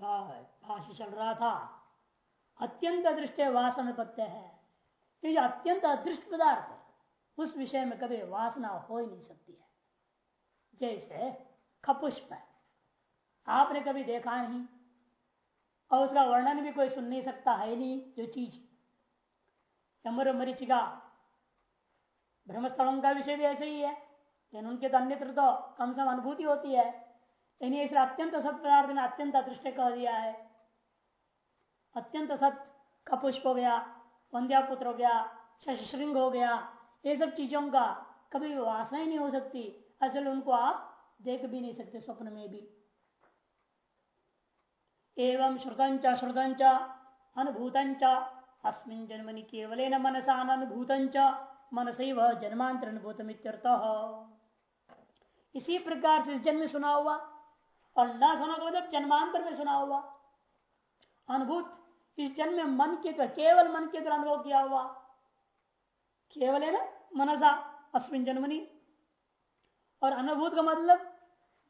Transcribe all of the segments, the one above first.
भाष्य चल रहा था। अत्यंत अदृष्ट वासन पत्य है। जो अत्यंत अदृष्ट पदार्थ है, उस विषय में कभी वासना हो ही नहीं सकती है। जैसे खपुष्प है। आपने कभी देखा नहीं, और उसका वर्णन भी कोई सुन नहीं सकता है नहीं, जो चीज़। यमर मरीचिका, ब्रह्मस्थलों का विषय भी ऐसे ही है, लेकिन उनके तो अन्यत्र तो कम से कम अनुभूति होती है। लेकिन इसलिए अत्यंत सत पदार्थ ने अत्यंत अदृष्ट कह दिया है। अत्यंत सत का पुष्प हो गया वंद्या पुत्र हो गया शशृंग हो गया, ये सब चीज़ों का कभी वासना ही नहीं हो सकती। असल उनको आप देख भी नहीं सकते, स्वप्न में भी। एवं श्रुतंच श्रुतंच अनुभूतंच अस्मिन जन्मनि केवल न मनसा अनुभूतंच मनस वह जन्मांतर अनुभूत इसी प्रकार से जन्म सुना हुआ और न सुना तो मतलब जन्मांतर में सुना हुआ अनुभूत, इस जन्म में मन के द्वारा केवल मन के द्वारा अनुभव किया हुआ। केवल है ना, मनसा, अस्मिन जन्मनी। और अनुभूत का मतलब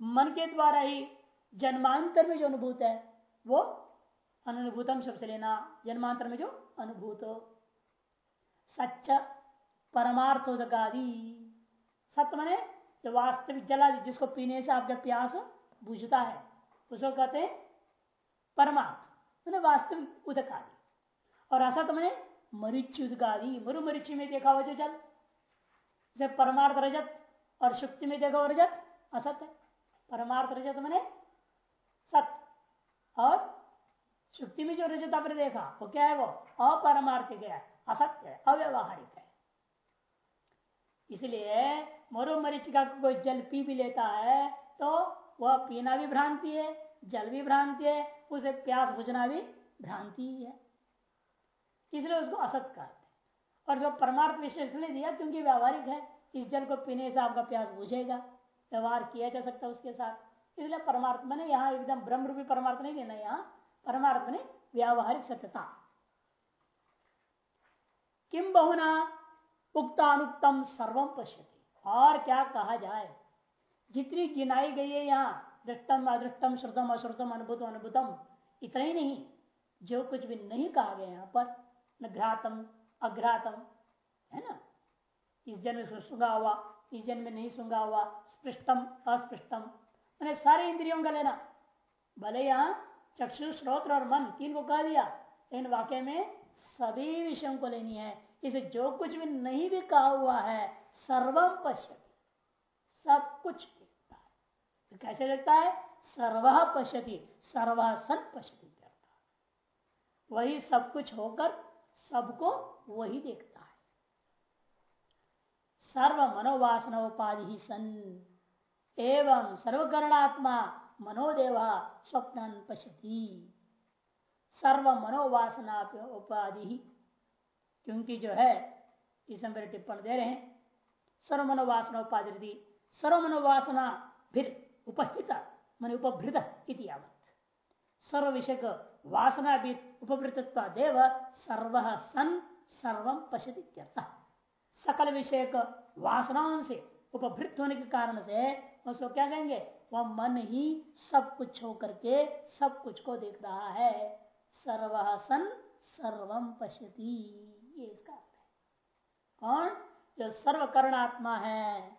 मन के द्वारा ही जन्मांतर में जो अनुभूत है, वो अनुभूतम सबसे लेना, जन्मांतर में जो अनुभूत। सच्च परमार्थोदकादि सत्य मने, जो वास्तविक जला जिसको पीने से आपका प्यास बुझता है। उसको कहते हैं परमार्थ मैंने वास्तविक उदक आदि और असत मैंने मरीच उदक आदि मरु मरीची में देखा हुआ जो जल। जैसे परमार्थ रजत और शुक्ति में देखा हुआ रजत, असत है। परमार्थ रजत मैंने सत्य और शुक्ति में जो रजत आपने देखा, वो क्या है वो? अपरमार्थिक है। असत्य है, अव्यवहारिक है। इसलिए मरु मरीचिका को कोई जल पी भी लेता है तो वह पीना भी भ्रांति है, जल भी भ्रांति है, उसे प्यास बुझना भी भ्रांति ही है। इसलिए उसको असत कहते और जो परमार्थ विशेष इसलिए दिया क्योंकि व्यावहारिक है, इस जल को पीने से आपका प्यास बुझेगा, व्यवहार किया जा सकता है उसके साथ। इसलिए परमार्थ मैंने यहाँ एकदम ब्रह्म रूपी परमार्थ नहीं देना यहाँ परमार्थ ने व्यावहारिक सत्यता। किम बहुना उक्तानुक्तम सर्वम पश्यति। और क्या कहा जाए? जितनी गिनाई गई है यहाँ, दृष्टम, अदृष्टम, श्रुतम, अश्रुतम, अनुभूतम अनुभूतम, इतना ही नहीं। जो कुछ भी नहीं कहा गया यहाँ पर, न घ्रातम, अघ्रातम, है ना? इस जन्म सुंगा हुआ, इस जन्म में नहीं सुंगा हुआ, स्पृष्टम, अस्पृष्टम, मैंने सारे इंद्रियों का लेना। भले यहाँ चक्षु, श्रोत्र और मन तीन को कह दिया इन वाक्य में सभी विषयों को लेनी है। इसे जो कुछ भी नहीं भी कहा हुआ है, सर्वम पश्य सब कुछ तो कैसे देखता है? सर्व पश्यति, सर्व सन पश्यति वही सब कुछ होकर सबको वही देखता है। सर्व मनोवासना उपाधि सन। एवं सर्वकरणात्मा मनोदेवा स्वप्न पश्यति। सर्व मनोवासना उपाधि ही, क्योंकि जो है, इस मेरे टिप्पण दे रहे हैं। सर्व मनोवासना उपाधि सर्व मनोवासना फिर उपहित, मन उपभृत इतिवत सर्व विषय वासना भी उपवृतत्व देव सर्व सन सर्व पश्यति सकल विषय वासनाओं से उपभृत होने के कारण से उसको क्या कहेंगे? वह मन ही सब कुछ हो करके सब कुछ को देख रहा है। सर्व सन सर्वम पश्यति। ये इसका अर्थ है। कौन? जो है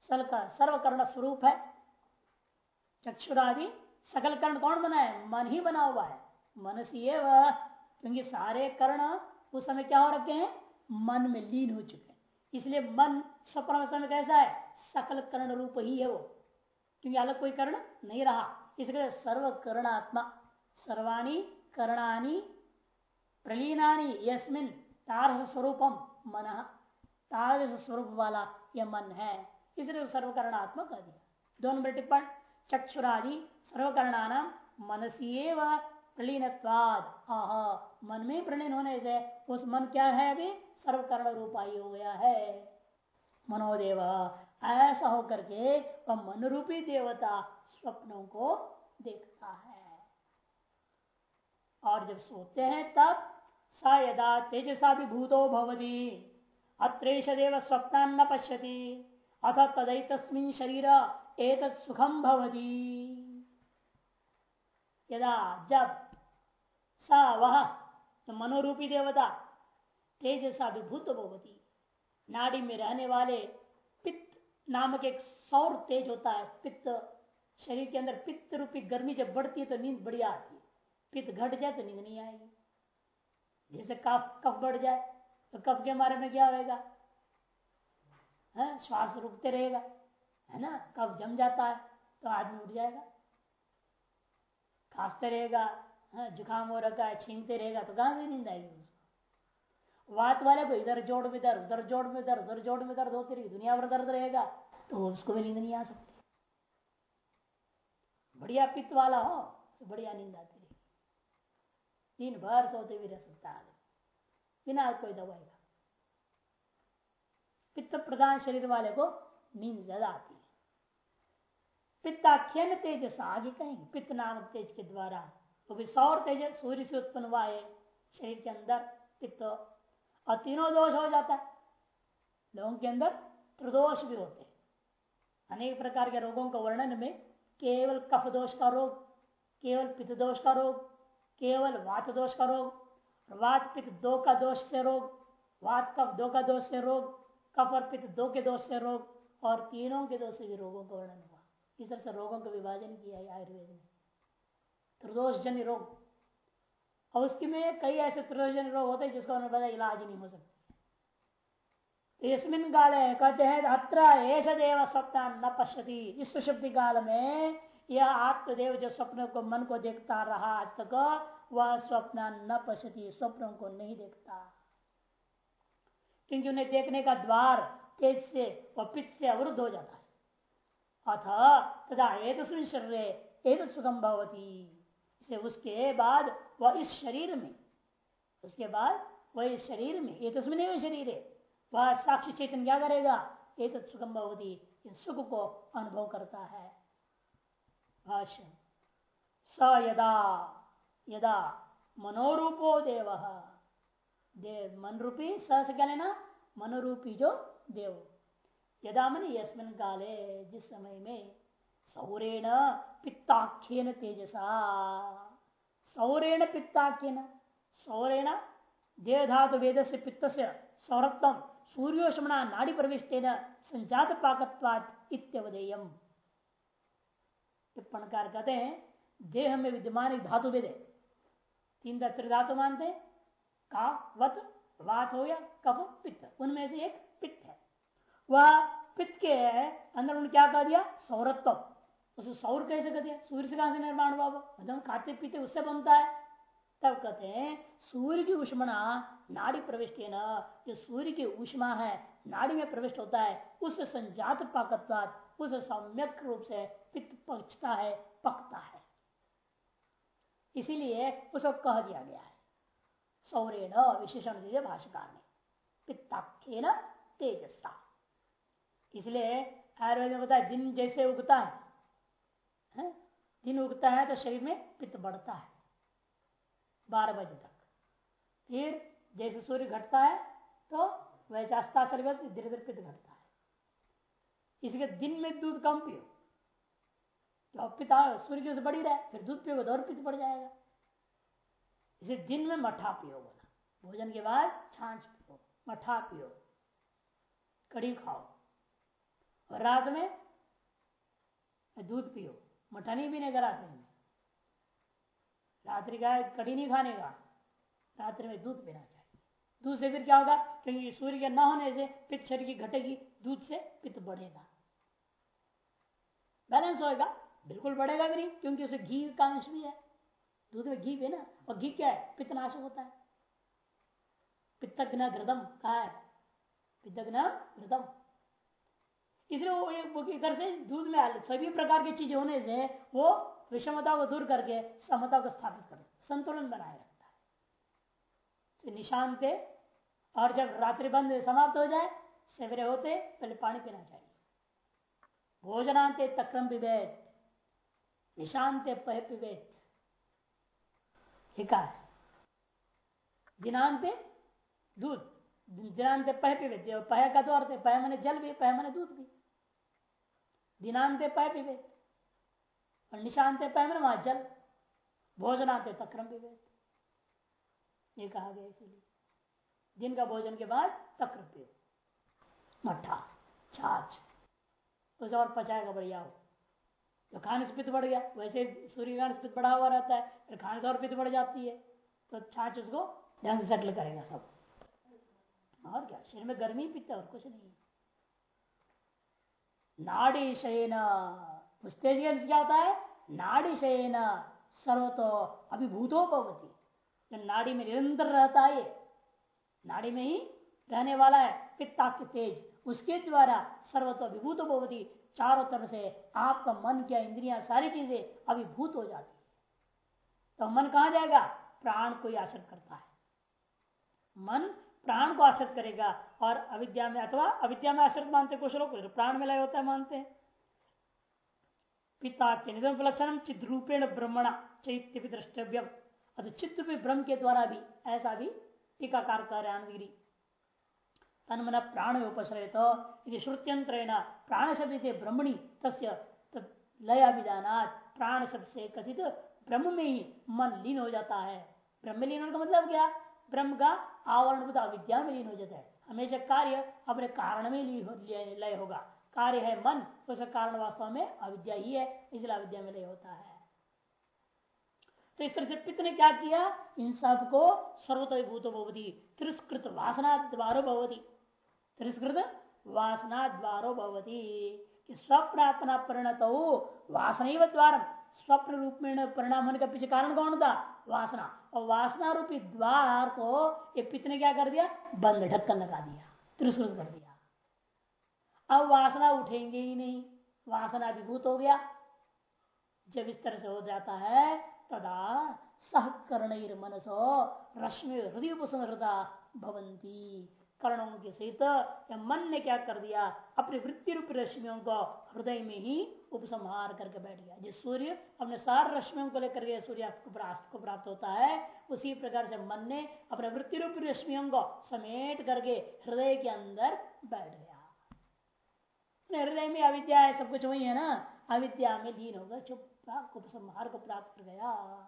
सल का सर्वकर्ण स्वरूप है चक्षुरादि सकल कर्ण कौन बना है? मन ही बना हुआ है। मन से वह क्योंकि सारे कर्ण उस समय क्या हो रखे हैं? मन में लीन हो चुके हैं। इसलिए मन स्वप्न अवस्था में कैसा है? सकल कर्ण रूप ही है वो। क्योंकि अलग कोई कर्ण नहीं रहा। इसलिए सर्व कर्णात्मा सर्वाणी कर्णानी, प्रलीनानी, यस्मिन तारस स्वरूपम मन। तारस स्वरूप वाला यह मन है। इसलिए सर्वकर्णात्मक कह दिया। दो नंबर टिप्पण। चक्षुरादि सर्वकर्णा मनसी प्रलीनवाद आह, मन में प्रलीन होने से उस मन क्या है अभी? सर्वकर्ण रूपाई हो गया है। मनोदेव, ऐसा होकर के वह मन रूपी देवता स्वप्नों को देखता है। और जब सोते हैं तब सा यदा तेजसा भी भूतो भवती अत्रेश देव स्वप्न न पश्यति, अथ तदत शरीर एक सुखम भवती। यदा जब सा वह तो मनोरूपी देवता, तेजसा विभूत भगवती नाड़ी में रहने वाले पित्त नामक एक सौर तेज होता है, पित्त, शरीर के अंदर पित्त रूपी गर्मी जब बढ़ती है तो नींद बढ़िया आती है। पित्त घट जाए तो नींद नहीं आएगी। जैसे कफ कफ बढ़ जाए तो कफ के मारे में क्या होगा श्वास रुकते रहेगा। है ना? कफ जम जाता है तो आदमी उठ जाएगा। खांसते रहेगा जुकाम हो रखा है छीनते रहेगा तो से नींद आएगी उसको। वात वाले को इधर जोड़ में दर्द, उधर जोड़ में दर्द, उधर जोड़ में दर्द होती रहेगी, दुनिया भर दर्द रहेगा तो उसको भी नींद नहीं आ सकती। बढ़िया पित्त वाला हो तो बढ़िया नींद आती रहेगी। दिन भर सोते भी रह सकता है बिना कोई दवाई का। पित्त प्रधान शरीर वाले को नींद ज़्यादा आती है पित्ताख्यन तेज आगे कहेंगे, पित्त नामक तेज के द्वारा। तो सौर तेज, सूर्य से उत्पन्न हुआ है शरीर के अंदर, पित्त। और तीनों दोष हो जाता है। लोगों के अंदर त्रिदोष भी होते हैं। अनेक प्रकार के रोगों का वर्णन में केवल कफ दोष का रोग, केवल पित्त दोष का रोग, केवल वात दोष का रोग वात पित्त दो का दोष से रोग, वात कफ दो का दोष से रोग, कफ और पित्त दो के दोष से रोग, और तीनों के दोष से भी रोगों का वर्णन हुआ। इस तरह से रोगों का विभाजन किया है आयुर्वेद ने। त्रिदोषजन्य रोग। और उसके में कई ऐसे त्रिदोषजन्य रोग होते हैं जिसका उन्हें पता इलाज नहीं हो सकता। इसमिन काल कहते हैं, अत्र देव स्वप्न न पश्यति। इस शुद्धि काल में यह आत्मदेव जो स्वप्न को, मन को देखता रहा आज तक, वह स्वप्न न पश्यति, स्वप्नों को नहीं देखता। क्योंकि उन्हें देखने का द्वार तेज से पित्त से अवरुद्ध हो जाता है। अथ तथा एक शरीर एक सुगम भवती। उसके बाद वह इस शरीर में, उसके बाद वह इस शरीर में तो शरीर है वह साक्षी चेतन क्या करेगा? एक सुगम भवती इस सुख को अनुभव करता है। भाष्य स यदा यदा मनोरूपो देव देव मन रूपी स, से क्या लेना? मनोरूपी जो देव। यदा मन यस्मिन काले जिस समय में सौरेण पित्ताख्यन तेजसा। सौरेण पित्ताख्यन, सौरेण देवधातु वेद से पित्त से सौरत्म सूर्योषमणा नाड़ी प्रविष्ट संजात पाकत्वाद इत्यवधेयम टिप्पणकार कहते हैं, देह में विद्यमान एक धातु वेद तीन त्रिधातु मानते का, वत, वात हो या कप पित्त। उनमें से एक पित्त है। वह पित्त के अंदर उन्होंने क्या कह दिया? सौरत्व। उसे सौर कैसे कर दिया? सूर्य से कहाँ से निर्माण हुआ वो? मतलब खाते पीते उससे बनता है। तब कहते हैं, सूर्य की उष्मणा नाड़ी प्रविष्ट न? जो सूर्य की उष्मा है, नाड़ी में प्रविष्ट होता है, उस संजात पाकत्वाद उस सम्यक रूप से पित्त पचता है, पकता है। इसीलिए उसको कह दिया गया है। सौरेण विशेषण दिए भाषाकार ने। पित्ताख्य तेजसा। इसलिए आयुर्वेद में बताया दिन जैसे उगता है, है? दिन उगता है तो शरीर में पित्त बढ़ता है बारह बजे तक। फिर जैसे सूर्य घटता है तो वैसे अस्ता चल गया धीरे धीरे पित्त घटता है। इसलिए दिन में दूध कम पियो। तो पिता सूर्य से बढ़ी रहे फिर दूध पियोगे तो और पित्त बढ़ जाएगा। इसे दिन में मठा पियो बोला। भोजन के बाद छाछ पियो मठा पियो कड़ी खाओ। और रात में दूध पियो मठा नहीं पीने का रात्रि में। रात्रि का कड़ी नहीं खाने का, रात्रि में दूध पीना चाहिए। दूध से फिर क्या होगा? क्योंकि सूर्य के न होने से, पित्त शरीर की घटेगी, दूध से पित्त बढ़ेगा। बैलेंस होएगा? बिल्कुल बढ़ेगा भी नहीं, क्योंकि उसमें घी का अंश भी है। दूध में घी भी है ना, और घी क्या है? पित्तनाशक होता है। पित्तग्न घृतम कहा है? पित्तग्न घृतम इसलिए वो इधर से दूध में सभी प्रकार की चीज़ें होने से वो विषमता को दूर करके समता को स्थापित कर, संतुलन बनाए रखता है। निशांत और जब रात्रि बंद समाप्त हो जाए, सवेरे होते, पहले पानी पीना चाहिए। भोजनांत तक्रम विवेद निशांत पह ठीक है दिनांत दूध दिनांत पह पिवेद पह का तो अर्थ है, पह मैंने जल भी, पह मैंने दूध भी। दिनांत पह पिवेद और निशांत पैमन वहाँ जल भोजनाते तक्रम विवेद ये कहा गया इसीलिए। दिन का भोजन के बाद तक्र पियो मठा, छाछ, कुछ और पचाएगा, बढ़िया हो। तो खाने से पित्त बढ़ गया, वैसे सूर्य ग्रहण बढ़ा हुआ रहता है, फिर खाने से और पित्त बढ़ जाती है तो छाछ उसको ध्यान से सेटल करेगा सब। और क्या, शरीर में गर्मी पित्त और कुछ नहीं नाड़ी शयन उस तेज क्या होता है? नाड़ी शयन सर्वतो अभिभूतो भवती। जो नाड़ी में निरंतर रहता है, नाड़ी में ही रहने वाला है, पित्ता के तेज, उसके द्वारा सर्वतो अभिभूत भवती। चारों तरफ़ से आपका मन क्या इंद्रिया सारी चीज़ें अभिभूत हो जाती है। तो मन कहा जाएगा? प्राण को ही आश्रित करता है। मन प्राण को आश्रित करेगा और अविद्या में अथवा अविद्या में आश्रित मानते कुछ लोग प्राण में लय होता है मानते हैं। पिता के निधन लक्षण चिद्रूपेण ब्रह्मणा चैत्य द्रष्टव्यम। अतः चित्त ब्रह्म के द्वारा भी ऐसा भी टीकाकार कार्यानगिरी तन मन प्राण उपश्रयत यदि श्रुत्यंत्रेण प्राण शब्द थे ब्रह्मणी तस्य लय विधाना प्राण शब्द से कथित ब्रह्म में ही मन लीन हो जाता है। ब्रह्म लीन का मतलब क्या? ब्रह्म का आवरण अविद्या में लीन हो जाता है। हमेशा कार्य अपने कारण में लय होगा। कार्य है मन तो उसका कारण वास्तव में अविद्या ही है, इसलिए अविद्या में लय होता है। तो इस तरह से पित्त ने क्या किया? इन सबको सर्वतभूत भवती। तिरस्कृत वासना द्वारो भवती। तिरस्कृत वासना द्वारो भवती स्वप्रार्थना परिणत हो। वासना द्वार। स्वप्न रूप में परिणाम होने का पीछे कारण कौन था? वासना। और वासना रूपी द्वार को ये पित ने क्या कर दिया? बंद, ढक्कन लगा दिया, तिरस्कृत कर दिया। अब वासना उठेंगे ही नहीं, वासना विभूत हो गया। जब इस तरह से हो जाता है, तदा सहकर्ण मनसो, रश्मि हृदय उपसंहृता भवंती। कर्णों के सहित मन ने क्या कर दिया? अपनी वृत्ति रूप रश्मियों को हृदय में ही उपसंहार करके बैठ गया। जिस सूर्य अपने सार रश्मियों को लेकर के सूर्यास्त को को प्राप्त होता है, उसी प्रकार से मन ने अपने वृत्ति रूप रश्मियों को समेट करके हृदय के अंदर बैठ गया। हृदय में अविद्या है, सब कुछ वही है ना? अविद्या में लीन होगा चुप उपसंहार को प्राप्त कर गया।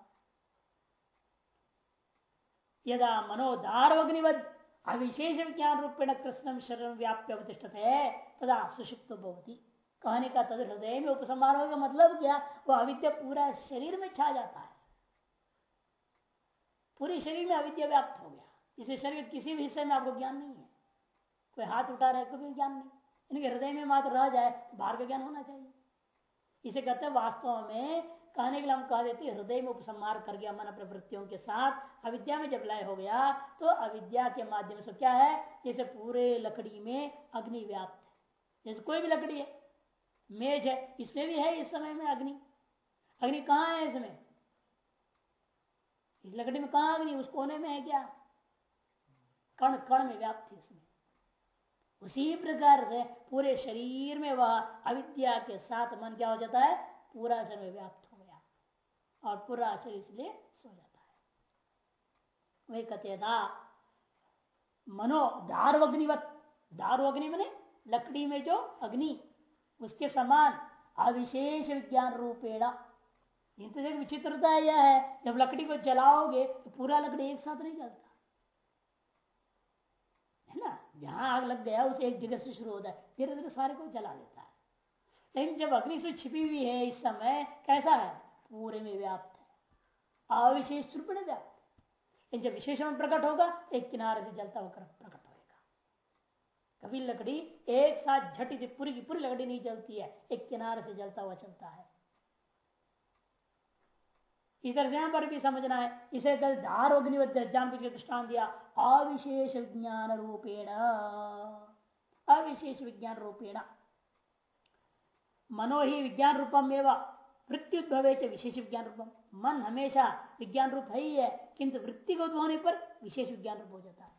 यदा मनोदार अग्निवद अविशेष विज्ञान रूपेण कृष्ण शरण व्याप्य अवतिष्ठ है तदा सुषुप्त भवती। कहने का तद हृदय में उपसंहार का मतलब क्या? वो अविद्या पूरा शरीर में छा जाता है। पूरे शरीर में अविद्या व्याप्त हो गया। इसे शरीर किसी भी हिस्से में आपको ज्ञान नहीं है। कोई हाथ उठा रहा कभी ज्ञान नहीं। इनके हृदय में मात्र रह जाए बाहर का ज्ञान होना चाहिए। इसे कहते हैं वास्तव में, कहने के लिए हम कह देते हृदय में उपसंहार कर गया मन प्रवृत्तियों के साथ, अविद्या में जब लय हो गया तो अविद्या के माध्यम से क्या है? जैसे पूरे लकड़ी में अग्नि व्याप्त है। जैसे कोई भी लकड़ी है मेज है, इसमें भी है इस समय में अग्नि। अग्नि कहाँ है इसमें? इस लकड़ी में कहा अग्नि? उस कोने में है क्या? कण कण में व्याप्त है इसमें। उसी प्रकार से पूरे शरीर में वह अविद्या के साथ मन क्या हो जाता है? पूरा शरीर व्याप्त हो गया। और पूरा शरीर इसलिए सो जाता है। वही कहते था मनो दारुअग्निवत दारुअग्नि मैंने लकड़ी में जो अग्नि उसके समान अविशेष विज्ञान रूपेणा। तो विचित्रता यह है, जब लकड़ी को जलाओगे तो पूरा लकड़ी एक साथ नहीं जलता। है ना? जहाँ आग लग गया, उसे एक जगह से शुरू होता है धीरे धीरे सारे को जला लेता है। लेकिन जब अग्नि से छिपी हुई है इस समय, कैसा है? पूरे में व्याप्त है। अविशेष रूप में व्याप्त जब विशेषण प्रकट होगा एक किनारे से जलता होकर प्रकट कभी लकड़ी एक साथ झटी पूरी की पूरी लकड़ी नहीं जलती है, एक किनारे से जलता हुआ चलता है। इधर से पर भी समझना है, इसे कल धार अग्निवज्ञान दृष्टान दिया, अविशेष विज्ञान रूपेण, अविशेष विज्ञान रूपेण। मनो ही विज्ञान रूपम एवं, वृत्ति विशेष विज्ञान रूपम। मन हमेशा विज्ञान रूप है ही है, किंतु वृत्ति को होने पर विशेष विज्ञान रूप हो जाता है।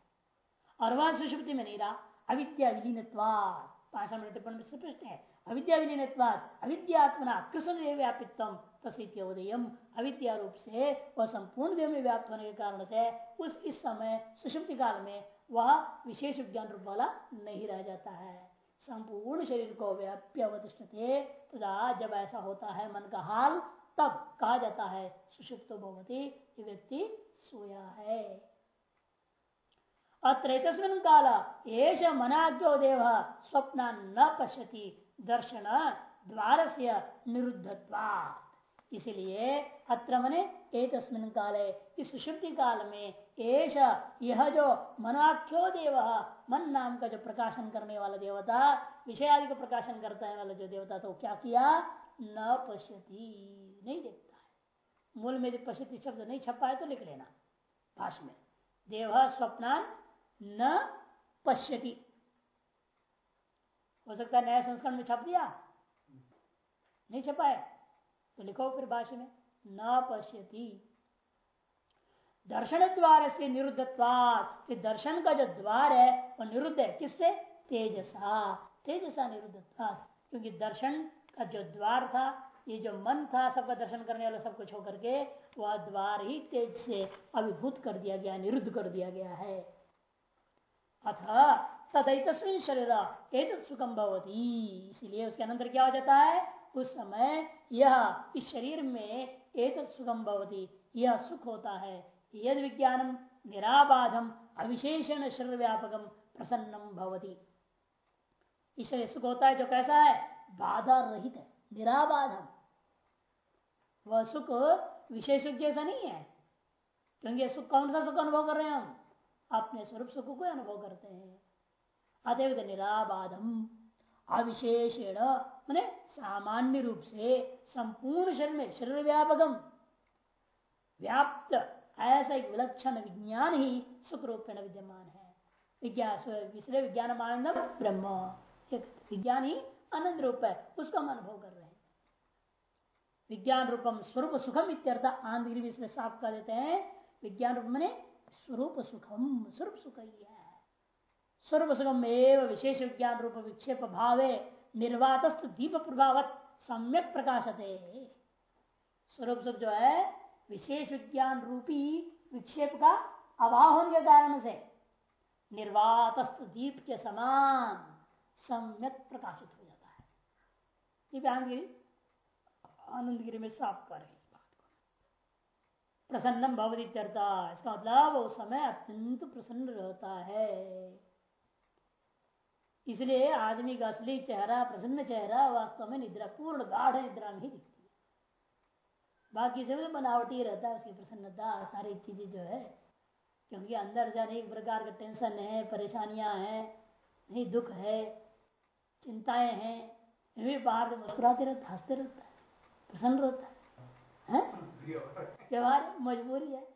और वह सुषुप्ति में नहीं रहा अविद्या में स्पष्ट है। अविद्या रूप से वह संपूर्ण देव में व्याप्त होने के कारण से उस, इस समय सुषुप्ति काल में वह विशेष विज्ञान रूप वाला नहीं रह जाता है। संपूर्ण शरीर को व्याप्य अवतिष्ठते तथा जब ऐसा होता है मन का हाल, तब कहा जाता है, सुषुप्त भवती, ये व्यक्ति सोया है। अत्र काल एश मनाग्यो देव, स्वप्न न पश्यति, दर्शन द्वार से इसलिए अत्र मने एक काले इस सुषुप्ति काल में एश यह जो मनाख्यो देव, मन नाम का जो प्रकाशन करने वाला देवता विषय आदि को प्रकाशन करता है वाला जो देवता तो क्या किया? न पश्यति, नहीं देखता है। मूल में यदि पश्यति शब्द नहीं छपा है तो लिख लेना। भाषण में, देव स्वप्नान न पश्यति। हो सकता है नया संस्करण में छप दिया। नहीं छपा है। तो लिखो फिर भाषा में, न पश्यति। दर्शन द्वार से निरुद्धत्वाद दर्शन का जो द्वार है, वो निरुद्ध है। किससे? तेजसा। तेजसा निरुद्धत्वाद क्योंकि दर्शन का जो द्वार था, ये जो मन था, सबका दर्शन करने वाला सब कुछ होकर के, वह द्वार ही तेज से अभिभूत कर दिया गया, निरुद्ध कर दिया गया है। अथ तदतस्वीन शरीर एक सुखम भवती। इसीलिए उसके अंदर क्या हो जाता है? उस समय यह इस शरीर में एक सुखम भवती। यह सुख होता है। यद विज्ञानम निराबाधम, अविशेषण शरीर व्यापकम प्रसन्नम भवती। ईश्वर सुख होता है जो कैसा है? बाधा रहित है निराबाधम। वह सुख विशेष जैसा नहीं है। क्योंकि सुख कौन सा सुख अनुभव कर रहे हैं हम? अपने स्वरूप सुख को अनुभव करते हैं। अतएव निराबाधम, अविशेषण, मैंने सामान्य रूप से संपूर्ण शरीर में, शरीर व्यापकम। व्याप्त, ऐसा एक विलक्षण विज्ञान ही सुख रूपेण विद्यमान है। विज्ञान विज्ञान आनंद ब्रह्म। एक विज्ञान ही आनंद रूप है, उसको हम अनुभव कर रहे हैं। विज्ञान रूपम स्वरूप सुखम इत्यर्थ आंध्र साफ़ कर देते हैं। विज्ञान रूप में स्वरूप सुखम स्वरूप सुख ही है स्वरूप सुखम एवं विशेष विज्ञान रूप विक्षेप भावे निर्वातस्थ दीप प्रभावत सम्यक प्रकाशते। स्वरूप सुख जो है विशेष विज्ञान रूपी विक्षेप का अभाव होने के कारण से निर्वातस्थ दीप के समान सम्यक प्रकाशित हो जाता है। आनंदगिरी में साफ़ कर को प्रसन्नम भवती इसका मतलब उस समय अत्यंत प्रसन्न रहता है। इसलिए आदमी का असली चेहरा प्रसन्न चेहरा वास्तव में निद्रा पूर्ण गाढ़ निद्रा में ही दिखती है। बाकी से बनावटी रहता है उसकी प्रसन्नता सारी चीज़ें जो है क्योंकि अंदर से अनेक प्रकार के टेंशन है परेशानियाँ हैं नहीं दुख है चिंताएँ हैं फिर भी बाहर से मुस्कुराते रहता हँसते रहता है प्रसन्न रहता है, व्यवहार मजबूरी है।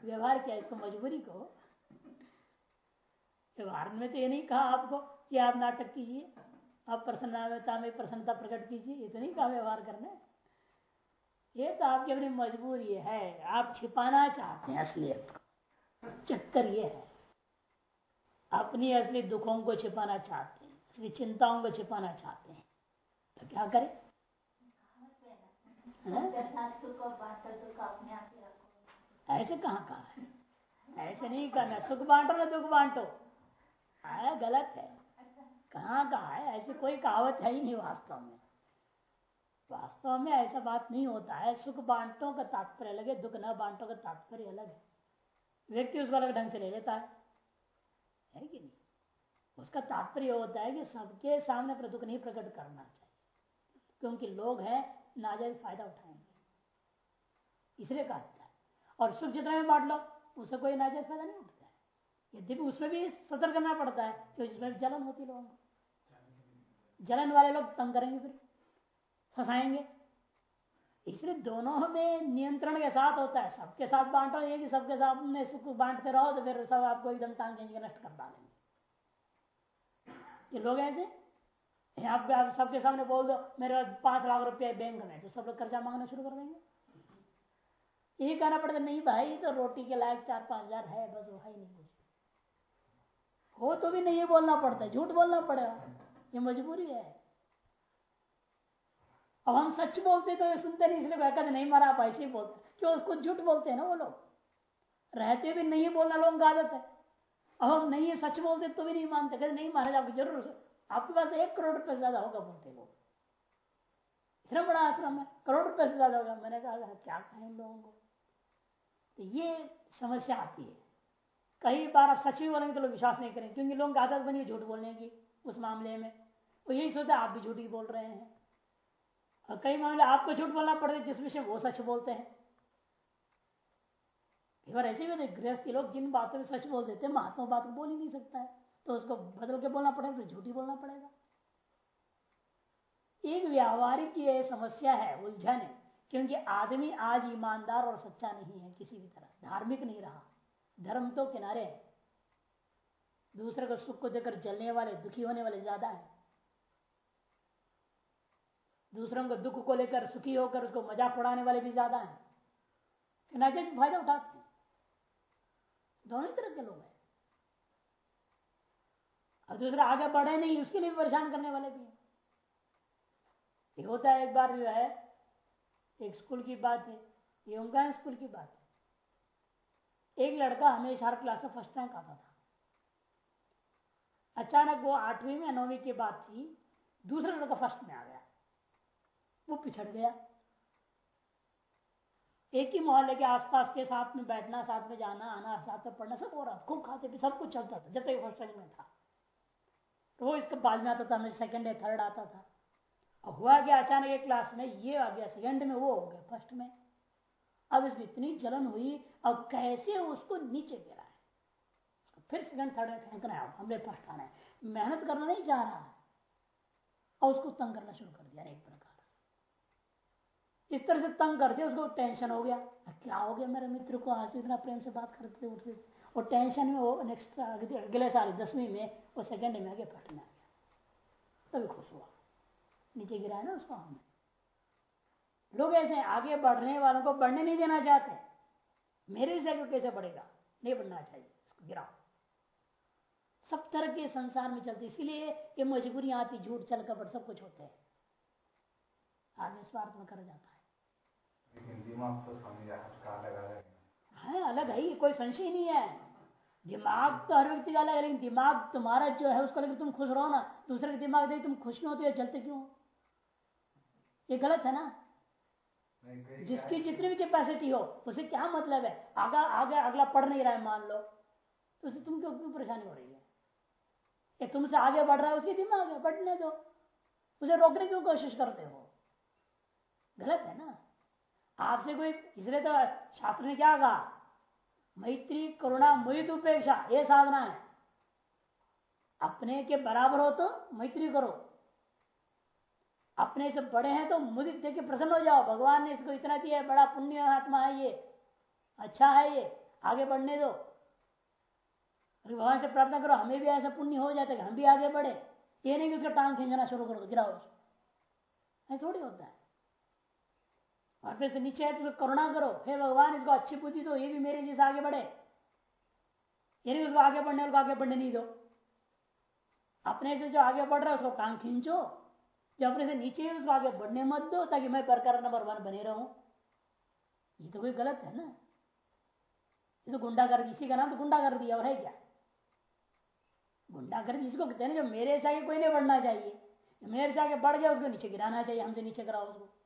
व्यवहार क्या इसको मजबूरी को व्यवहार में तो ये नहीं कहा आपको कि आप नाटक कीजिए, आप प्रसन्नता में प्रसन्नता प्रकट कीजिए, ये तो नहीं कहा व्यवहार करने। ये तो आपकी अपनी मजबूरी है। आप छिपाना चाहते हैं असलियत चक्कर ये है। अपनी असली दुखों को छिपाना चाहते हैं, असली चिंताओं को छिपाना चाहते हैं। तो क्या करें? ऐसे कहा कहा है? ऐसे नहीं करना। सुख बांटो ना दुख बांटो। है गलत है। कहाँ कहा है? ऐसी कोई कहावत है ही नहीं वास्तव में। वास्तव में ऐसा बात नहीं होता है। सुख बांटो का तात्पर्य अलग है दुख न बांटो का तात्पर्य अलग है। व्यक्ति उसको अलग ढंग से ले लेता है। है कि नहीं? उसका तात्पर्य होता है कि सबके सामने पर दुख नहीं प्रकट करना चाहिए। क्योंकि लोग हैं, नाजायज फ़ायदा उठाएँगे। इसलिए कहता है। और सुख जितना भी बांट लो उससे कोई नाजायज फ़ायदा नहीं उठता यद्यपि उसमें भी सतर्क करना पड़ता है क्योंकि उसमें जलन होती लोगों को। जलन वाले लोग तंग करेंगे फिर, फंसाएँगे। इसलिए दोनों में नियंत्रण के साथ होता है। सबके साथ बांटो ये कि सबके साथ में सुख बांटते रहो तो फिर सब आपको एकदम टांग नष्ट कर डालेंगे ये लोग ऐसे? आप, सबके सामने बोल दो मेरे पाँच लाख रुपया बैंक में तो सब लोग कर्जा मांगना शुरू कर देंगे। यही कहना पड़ता नहीं भाई तो रोटी के लायक चार पाँच हज़ार है बस वो है नहीं कुछ। हो तो भी नहीं बोलना पड़ता झूठ बोलना पड़ेगा। ये मजबूरी है। अब हम सच बोलते तो ये सुनते नहीं इसलिए कहते नहीं मारा आप ऐसे ही बोलते क्यों? उसको झूठ बोलते हैं ना वो लोग। रहते भी नहीं बोलना लोगों का आदत है। अब हम नहीं सच बोलते तो भी नहीं मानते। कहते नहीं महाराज आप ज़रूर आपके पास एक करोड़ रुपए ज़्यादा होगा बोलते लोग। इतना बड़ा आश्रम है, करोड़ रुपए से ज़्यादा होगा। मैंने कहा क्या कहें लोगों को? तो ये समस्या आती है। कई बार आप सच भी बोलेंगे तो लोग विश्वास नहीं करेंगे, क्योंकि लोगों की आदत बनी झूठ बोलने की उस मामले में। वो यही सोचते आप भी झूठ ही बोल रहे हैं। और कई मामले आपको झूठ बोलना पड़ता है जिस विषय वो सच बोलते हैं। बार ऐसे भी होते गृहस्थी लोग जिन बातों में सच बोल देते हैं, महात्मा बात को बोल ही नहीं सकता है। तो उसको बदल के बोलना पड़ेगा तो झूठी बोलना पड़ेगा। एक व्यावहारिक ये समस्या है, उलझन है, क्योंकि आदमी आज ईमानदार और सच्चा नहीं है किसी भी तरह, धार्मिक नहीं रहा, धर्म तो किनारे है। दूसरे को सुख को देकर जलने वाले, दुखी होने वाले ज़्यादा है। दूसरों को दुख को लेकर सुखी होकर उसको मज़ाक उड़ाने वाले भी ज़्यादा है। फ़ायदा उठाते दोनों तरह के लोग हैं। और दूसरा आगे बढ़े नहीं, उसके लिए परेशान करने वाले भी हैं। होता है एक बार जो है, एक स्कूल की बात है, ये उनका स्कूल की बात है। एक लड़का हमेशा हर क्लास में फ़र्स्ट रैंक आता था। अचानक वो आठवीं में, नौवीं की बात थी, दूसरा लड़का फ़र्स्ट में आ गया। वो पिछड़ गया। एक ही मोहल्ले के आसपास के साथ में बैठना, साथ में जाना, आना, साथ में पढ़ना, सब हो रहा खूब खाते भी सब कुछ चलता था, जब तक फ़र्स्ट रैंक में था। तो वो इसके बाद में आता था मैं सेकंड या थर्ड आता था। अब हुआ गया अचानक एक क्लास में ये आ गया सेकंड में वो हो गया फ़र्स्ट में। अब इसकी इतनी जलन हुई, अब कैसे उसको नीचे गिरा है? फिर सेकंड थर्ड में फेंकना है हमने फ़र्स्ट आना है। मेहनत करना नहीं चाह रहा और उसको तंग करना शुरू कर दिया एक प्रकार से। इस तरह से तंग कर दिया उसको टेंशन हो गया। क्या हो गया मेरे मित्र को? आज इतना प्रेम से बात करते उठते और टेंशन में वो नेक्स्ट अगले साल दसवीं में वो सेकंड में आगे फट में आ गया। तभी खुश हुआ। नीचे गिरा है ना उसको हमें। लोग ऐसे आगे बढ़ने वालों को बढ़ने नहीं देना चाहते। मेरे से आगे कैसे बढ़ेगा? नहीं बढ़ना चाहिए इसको गिराओ। सब तरह के संसार में चलते इसीलिए ये मजबूरी आती झूठ चल कपट सब कुछ होते हैं। आगे स्वार्थ में कर जाता है। लेकिन दिमाग तो अलग अलग है अलग है कोई संशय नहीं है। दिमाग तो हर व्यक्ति का अलग है, लेकिन दिमाग तुम्हारा जो है, उसको लेकर तुम खुश रहो ना, दूसरे के दिमाग देख तुम खुश क्यों होते चलते क्यों ये गलत है ना? जिसकी जितनी भी कैपेसिटी हो, उसे क्या मतलब है? आगा, आगे, अगला पढ़ नहीं रहा है, मान लो तो उसे तुम क्यों क्यों परेशानी हो रही है? ये तुमसे आगे बढ़ रहा है, उसके दिमाग है, बढ़ने दो। उसे रोकने की कोशिश करते हो? गलत है ना? आपसे कोई, इसलिए तो शास्त्र ने क्या कहा? मैत्री, करुणा, मोहित उपेक्षा, ये साधना है। अपने के बराबर हो तो मैत्री करो। अपने से बड़े हैं तो मुदित देख प्रसन्न हो जाओ। भगवान ने इसको इतना दिया है, बड़ा पुण्य आत्मा है ये। अच्छा है ये। आगे बढ़ने दो। भगवान से प्रार्थना करो, हमें भी ऐसा पुण्य हो जाता है हम भी आगे बढ़े। ये नहीं कि उसका टांग खींचना शुरू करो गिराओ ऐसा थोड़ी होता है। और फिर से नीचे है तो करुणा करो। हे भगवान, इसको अच्छी बुद्धि दो, ये भी मेरे जैसे आगे बढ़े। ये नहीं उसको आगे बढ़ने, उसको आगे बढ़ने नहीं दो। अपने से जो आगे बढ़ रहा है, उसको टांग खींचो। जो अपने से नीचे है, उसको आगे बढ़ने मत दो, ताकि मैं बरकरार नंबर वन बने रहूँ। ये तो कोई गलत है ना? ये तो गुंडा कर इसी का नाम तो गुंडा कर दिया और है क्या? गुंडा कर जिसको कहते हैं जो मेरे से आगे कोई नहीं बढ़ना चाहिए। मेरे से आगे बढ़ गया, उसको नीचे गिराना चाहिए, हमसे नीचे कराओ उसको।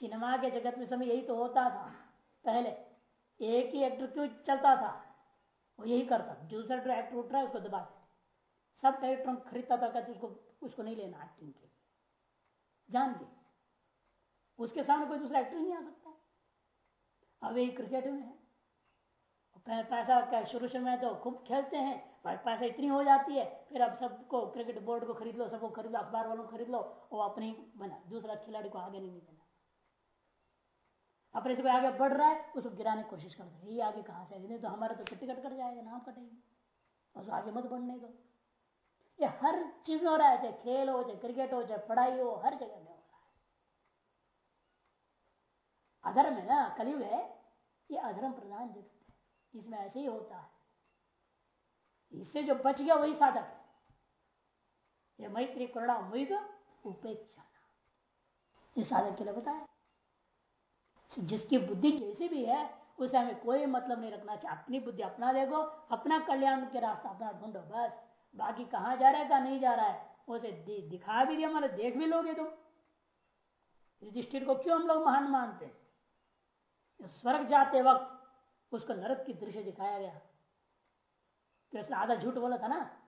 सिनेमा के जगत में समय यही तो होता था। पहले एक ही एक्टर क्यों चलता था? वो यही करता दूसरा एक्टर उठ रहा है, उसको दबा देते सब डायरेक्टर खरीदता था, कहते उसको उसको नहीं लेना एक्टिंग के जान के उसके सामने कोई दूसरा एक्टर नहीं आ सकता अब यही क्रिकेट में है। पैसा क्या शुरू शुरू में तो खूब खेलते हैं, पर पैसा इतनी हो जाती है, फिर अब सबको क्रिकेट बोर्ड को खरीद लो, सबको खरीद लो, अखबार वालों को खरीद लो वो अपने बना, दूसरा खिलाड़ी को आगे नहीं देना अपने से आगे बढ़ रहा है, उसको गिराने की कोशिश करते हैं। ये आगे कहाँ से नहीं तो हमारा तो टिकट कट जाएगा, नाम कटेगी। उसको आगे मत बढ़ने दो। ये हर चीज़ में हो रहा है, चाहे खेल हो, चाहे क्रिकेट हो, चाहे पढ़ाई हो, हर जगह में हो रहा है। अधर्म है ना, कलयुग है, ये अधर्म प्रधान जगत है। इसमें ऐसे ही होता है। इससे जो बच गया वही साधक है। ये मैत्री, करुणा मोहित उपेक्षा। ये साधक के लिए बताया। जिसकी बुद्धि जैसी भी है, उसे हमें कोई मतलब नहीं रखना चाहिए। अपनी बुद्धि अपना देखो, अपना कल्याण के रास्ता अपना ढूंढो, बस। बाकी कहाँ जा रहा है, कहा नहीं जा रहा है, उसे दिखा भी दिया मतलब देख भी लोगे तुम। युधिष्ठिर को क्यों हम लोग महान मानते स्वर्ग जाते वक्त उसको नरक की दृश्य दिखाया गया। तो आधा झूठ बोला था ना?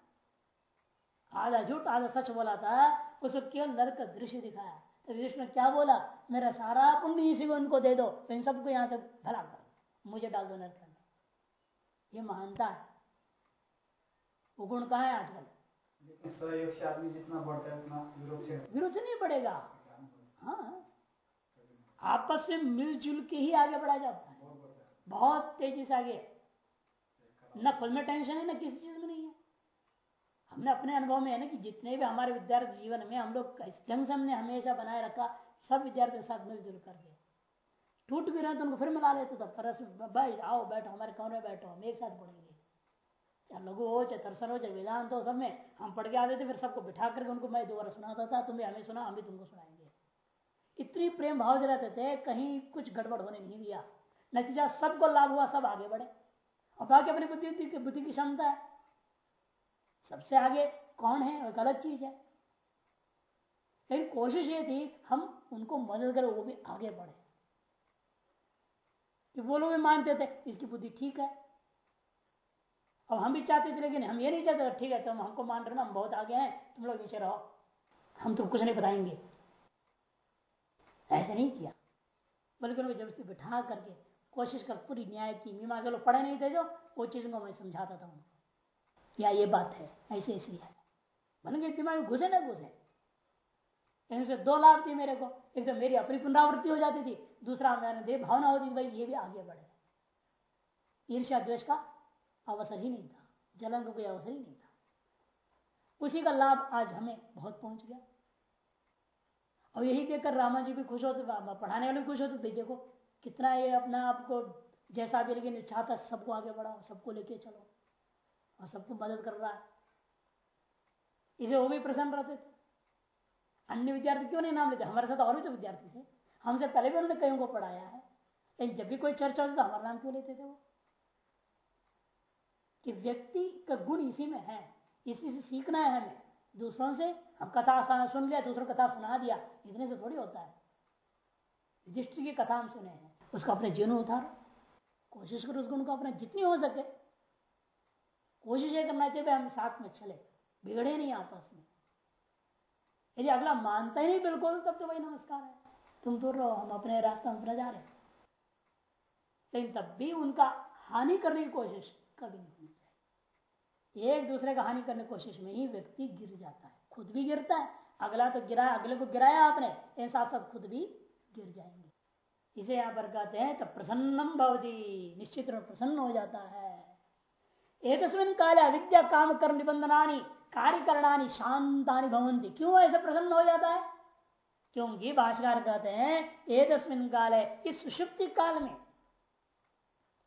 आधा झूठ, आधा सच बोला था, उसको केवल नरक का दृश्य दिखाया? तो ने क्या बोला? मेरा सारा पुण्य इसी को उनको दे दो तो इन सबको यहाँ से भला कर। मुझे डाल दो नरक अंदर। ये महानता है। वो गुण कहा है आजकल? आदमी जितना बढ़ता है उतना विरोध से नहीं बढ़ेगा। हाँ। आपस में मिलजुल के ही आगे बढ़ा जाता है। बहुत तेज़ी से आगे। न खुद में टेंशन है ना किसी चीज़ में नहीं। हमने अपने अनुभव में है ना कि जितने भी हमारे विद्यार्थी जीवन में हम लोग इस ढंग से हमने हमेशा बनाए रखा, सब विद्यार्थियों के साथ मिलजुल कर करके टूट भी रहे तो उनको फिर मिला लेते तो परस भाई, आओ बैठो, हमारे कमरे में बैठो, हम एक साथ पढ़ेंगे। चाहे लघु हो, चाहे दर्शन हो, चाहे वेदांत हो, सब में हम पढ़ के आते थे, फिर सबको बिठा करके उनको मैं दोबारा सुनाता था तुम्हें हमें सुना, हम भी तुमको सुनाएँगे। इतनी प्रेम भाव रहते थे, कहीं कुछ गड़बड़ होने नहीं दिया। नतीजा सबको लाभ हुआ, सब आगे बढ़े। और बाकी अपनी बुद्धि बुद्धि की क्षमता है। सबसे आगे कौन है एक गलत चीज़ है। लेकिन कोशिश ये थी, हम उनको मदद करें, वो भी आगे बढ़े। कि वो लोग भी मानते थे, इसकी बुद्धि ठीक है। अब हम भी चाहते थे, लेकिन हम ये नहीं चाहते, ठीक है, तुम तो हमको मान रहे ना, हम बहुत आगे हैं, तुम लोग नीचे रहो। हम तुम कुछ नहीं बताएँगे। ऐसे नहीं किया। बल्कि उनको ज़बरदस्ती बिठा करके कोशिश कर, पूरी न्याय की मीमा जो लोग पढ़े नहीं थे जो, वो चीज़ों को मैं समझाता था उनको। या ये बात है? ऐसे, ऐसी है। बन गए दिमाग में घुसे ना घुसे। इनसे दो लाभ थी मेरे को। एक तो मेरी अपनी पुनरावृत्ति हो जाती थी। दूसरा, मैंने दे भावना होती भाई ये भी आगे बढ़े। ईर्ष्या द्वेष का अवसर ही नहीं था। जलन का कोई अवसर ही नहीं था। उसी का लाभ आज हमें बहुत पहुँच गया। और यही देखकर रामा जी भी खुश होते पढ़ाने वाले खुश होते। देखो, कितना ये अपना आपको जैसा भी लेकिन चाहता सबको आगे बढ़ाओ, सबको लेके चलो। और सबको मदद कर रहा है। इसे वो भी प्रसन्न रहते थे। अन्य विद्यार्थी क्यों नहीं नाम लेते? हमारे साथ और भी तो विद्यार्थी थे। हमसे पहले भी उन्होंने कईयों को पढ़ाया है। लेकिन जब भी कोई चर्चा होती तो हमारा नाम क्यों लेते थे वो? कि व्यक्ति का गुण इसी में है। इसी से सीखना है हमें। दूसरों से हम कथा सुन लिया, दूसरों कथा सुना दिया। इतने से थोड़ी होता है। युधिष्ठिर की कथा हम सुने हैं, उसको अपने जीवन उतार। कोशिश करो उस गुण को अपने जितनी हो सके। कोशिश ये करना चाहिए हम साथ में चले। बिगड़े नहीं आपस में। यदि अगला मानता ही नहीं बिल्कुल, तब तो भाई नमस्कार है। तुम दूर रहो, हम अपने रास्ता अपना जा रहे। लेकिन तब भी उनका हानि करने की कोशिश कभी नहीं होनी चाहिए। एक दूसरे का हानि करने की कोशिश में ही व्यक्ति गिर जाता है। खुद भी गिरता है। अगला तो गिराया अगले को गिराया आपने। साथ साथ खुद भी गिर जाएँगे। इसे यहाँ पर कहते हैं तो प्रसन्नम भवती। निश्चित रूप प्रसन्न हो जाता है। एक काल अविद्या काम कर निबंधना कार्यकरणानी शांतानी भवंती क्यों ऐसे प्रसन्न हो जाता है? क्योंकि भाषाकार कहते हैं एक काल, इस सुषुप्ति काल में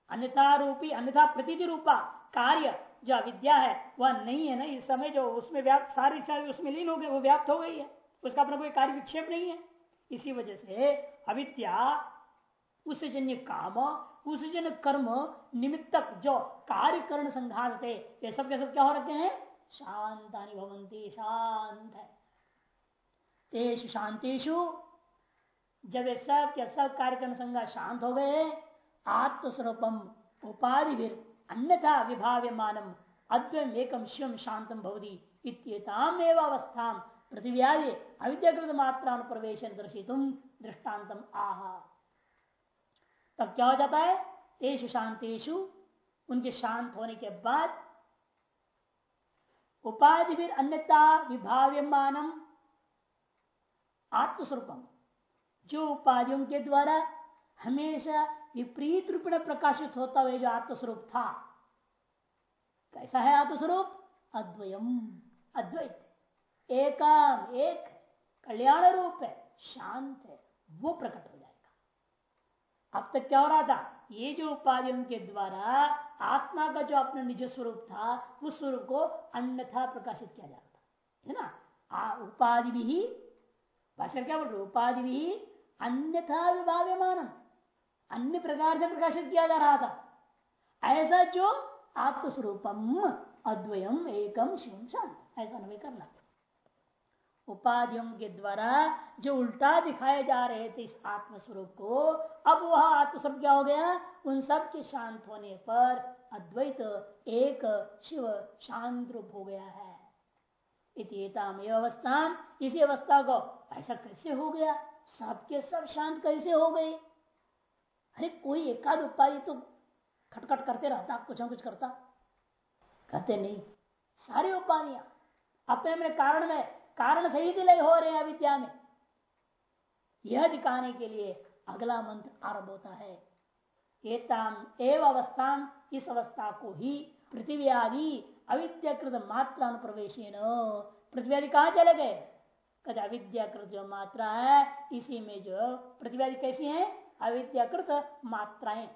अन्यथा रूपी, अन्यथा प्रतीति रूपा कार्य जो अविद्या है, वह नहीं है ना, इस समय जो उसमें व्याप्त, सारी सारी उसमें लीन हो गई, वो व्याप्त हो गई है। उसका अपना कोई कार्य विक्षेप नहीं है। इसी वजह से अविद्या उस जन्य काम उस जन्य कर्म निमित्तक जो कार्य करण संघात थे, ये सब के सब क्या हो रखे हैं? शांतानी भवंती शांत है। तेषु शांतिशु जब ये सब के सब कार्यक्रम संघा शांत हो गए, आत्मस्वरूपम उपाधि भी अन्यथा विभाव्य मानम अद्वैम एकम शिवम शांतम भवती इतम अवस्था प्रतिव्याधि अविद्याकृत मात्रा प्रवेश दर्शित दृष्टान्तम आह। तब क्या हो जाता है? तेषु शांतेशु उनके शांत होने के बाद उपाधि भी अन्यता विभाव्यमानम आत्मस्वरूपम। जो उपाधियों के द्वारा हमेशा विपरीत रूप में प्रकाशित होता हुआ जो आत्मस्वरूप था, कैसा है आत्मस्वरूप? अद्वयम। अद्वैत। एकम। एक कल्याण रूप है। शांत है। वो प्रकट हो। अब तक क्या हो रहा था? ये जो उपाधियों के द्वारा आत्मा का जो अपना निज स्वरूप था, उस स्वरूप को अन्यथा प्रकाशित किया जा रहा था। है ना? उपाधि भी भाषा क्या बोल रहे उपाधि भी अन्यथा विभाव्यमान अन्य प्रकार से प्रकाशित किया जा रहा था। ऐसा जो आत्मस्वरूपम अद्वयम एकम शिवम शांत ऐसा नहीं करना उपाधियों के द्वारा जो उल्टा दिखाए जा रहे थे इस आत्मस्वरूप को, अब वह आत्मस्वरूप क्या हो गया? उन सब के शांत होने पर अद्वैत एक शिव शांत रूप हो गया है। अवस्थान। इसी अवस्था को ऐसा कैसे हो गया? सबके सब शांत कैसे हो गए? अरे कोई एकाध उपाधि तो खटखट करते रहता, कुछ ना कुछ करता। कहते नहीं, सारी उपाधियाँ अपने अपने कारण में कारण सही दिलय हो रहे हैं अविद्या में। यह दिखाने के लिए अगला मंत्र आरंभ होता है। एताम एव अवस्थान इस अवस्था को ही पृथ्वी आदि अविद्याकृत मात्रा अनुप्रवेश पृथ्वी आदि कहा चले गए? कद अविद्याकृत जो मात्रा है, इसी में जो पृथ्वी आदि कैसी है? अविद्याकृत मात्राएँ।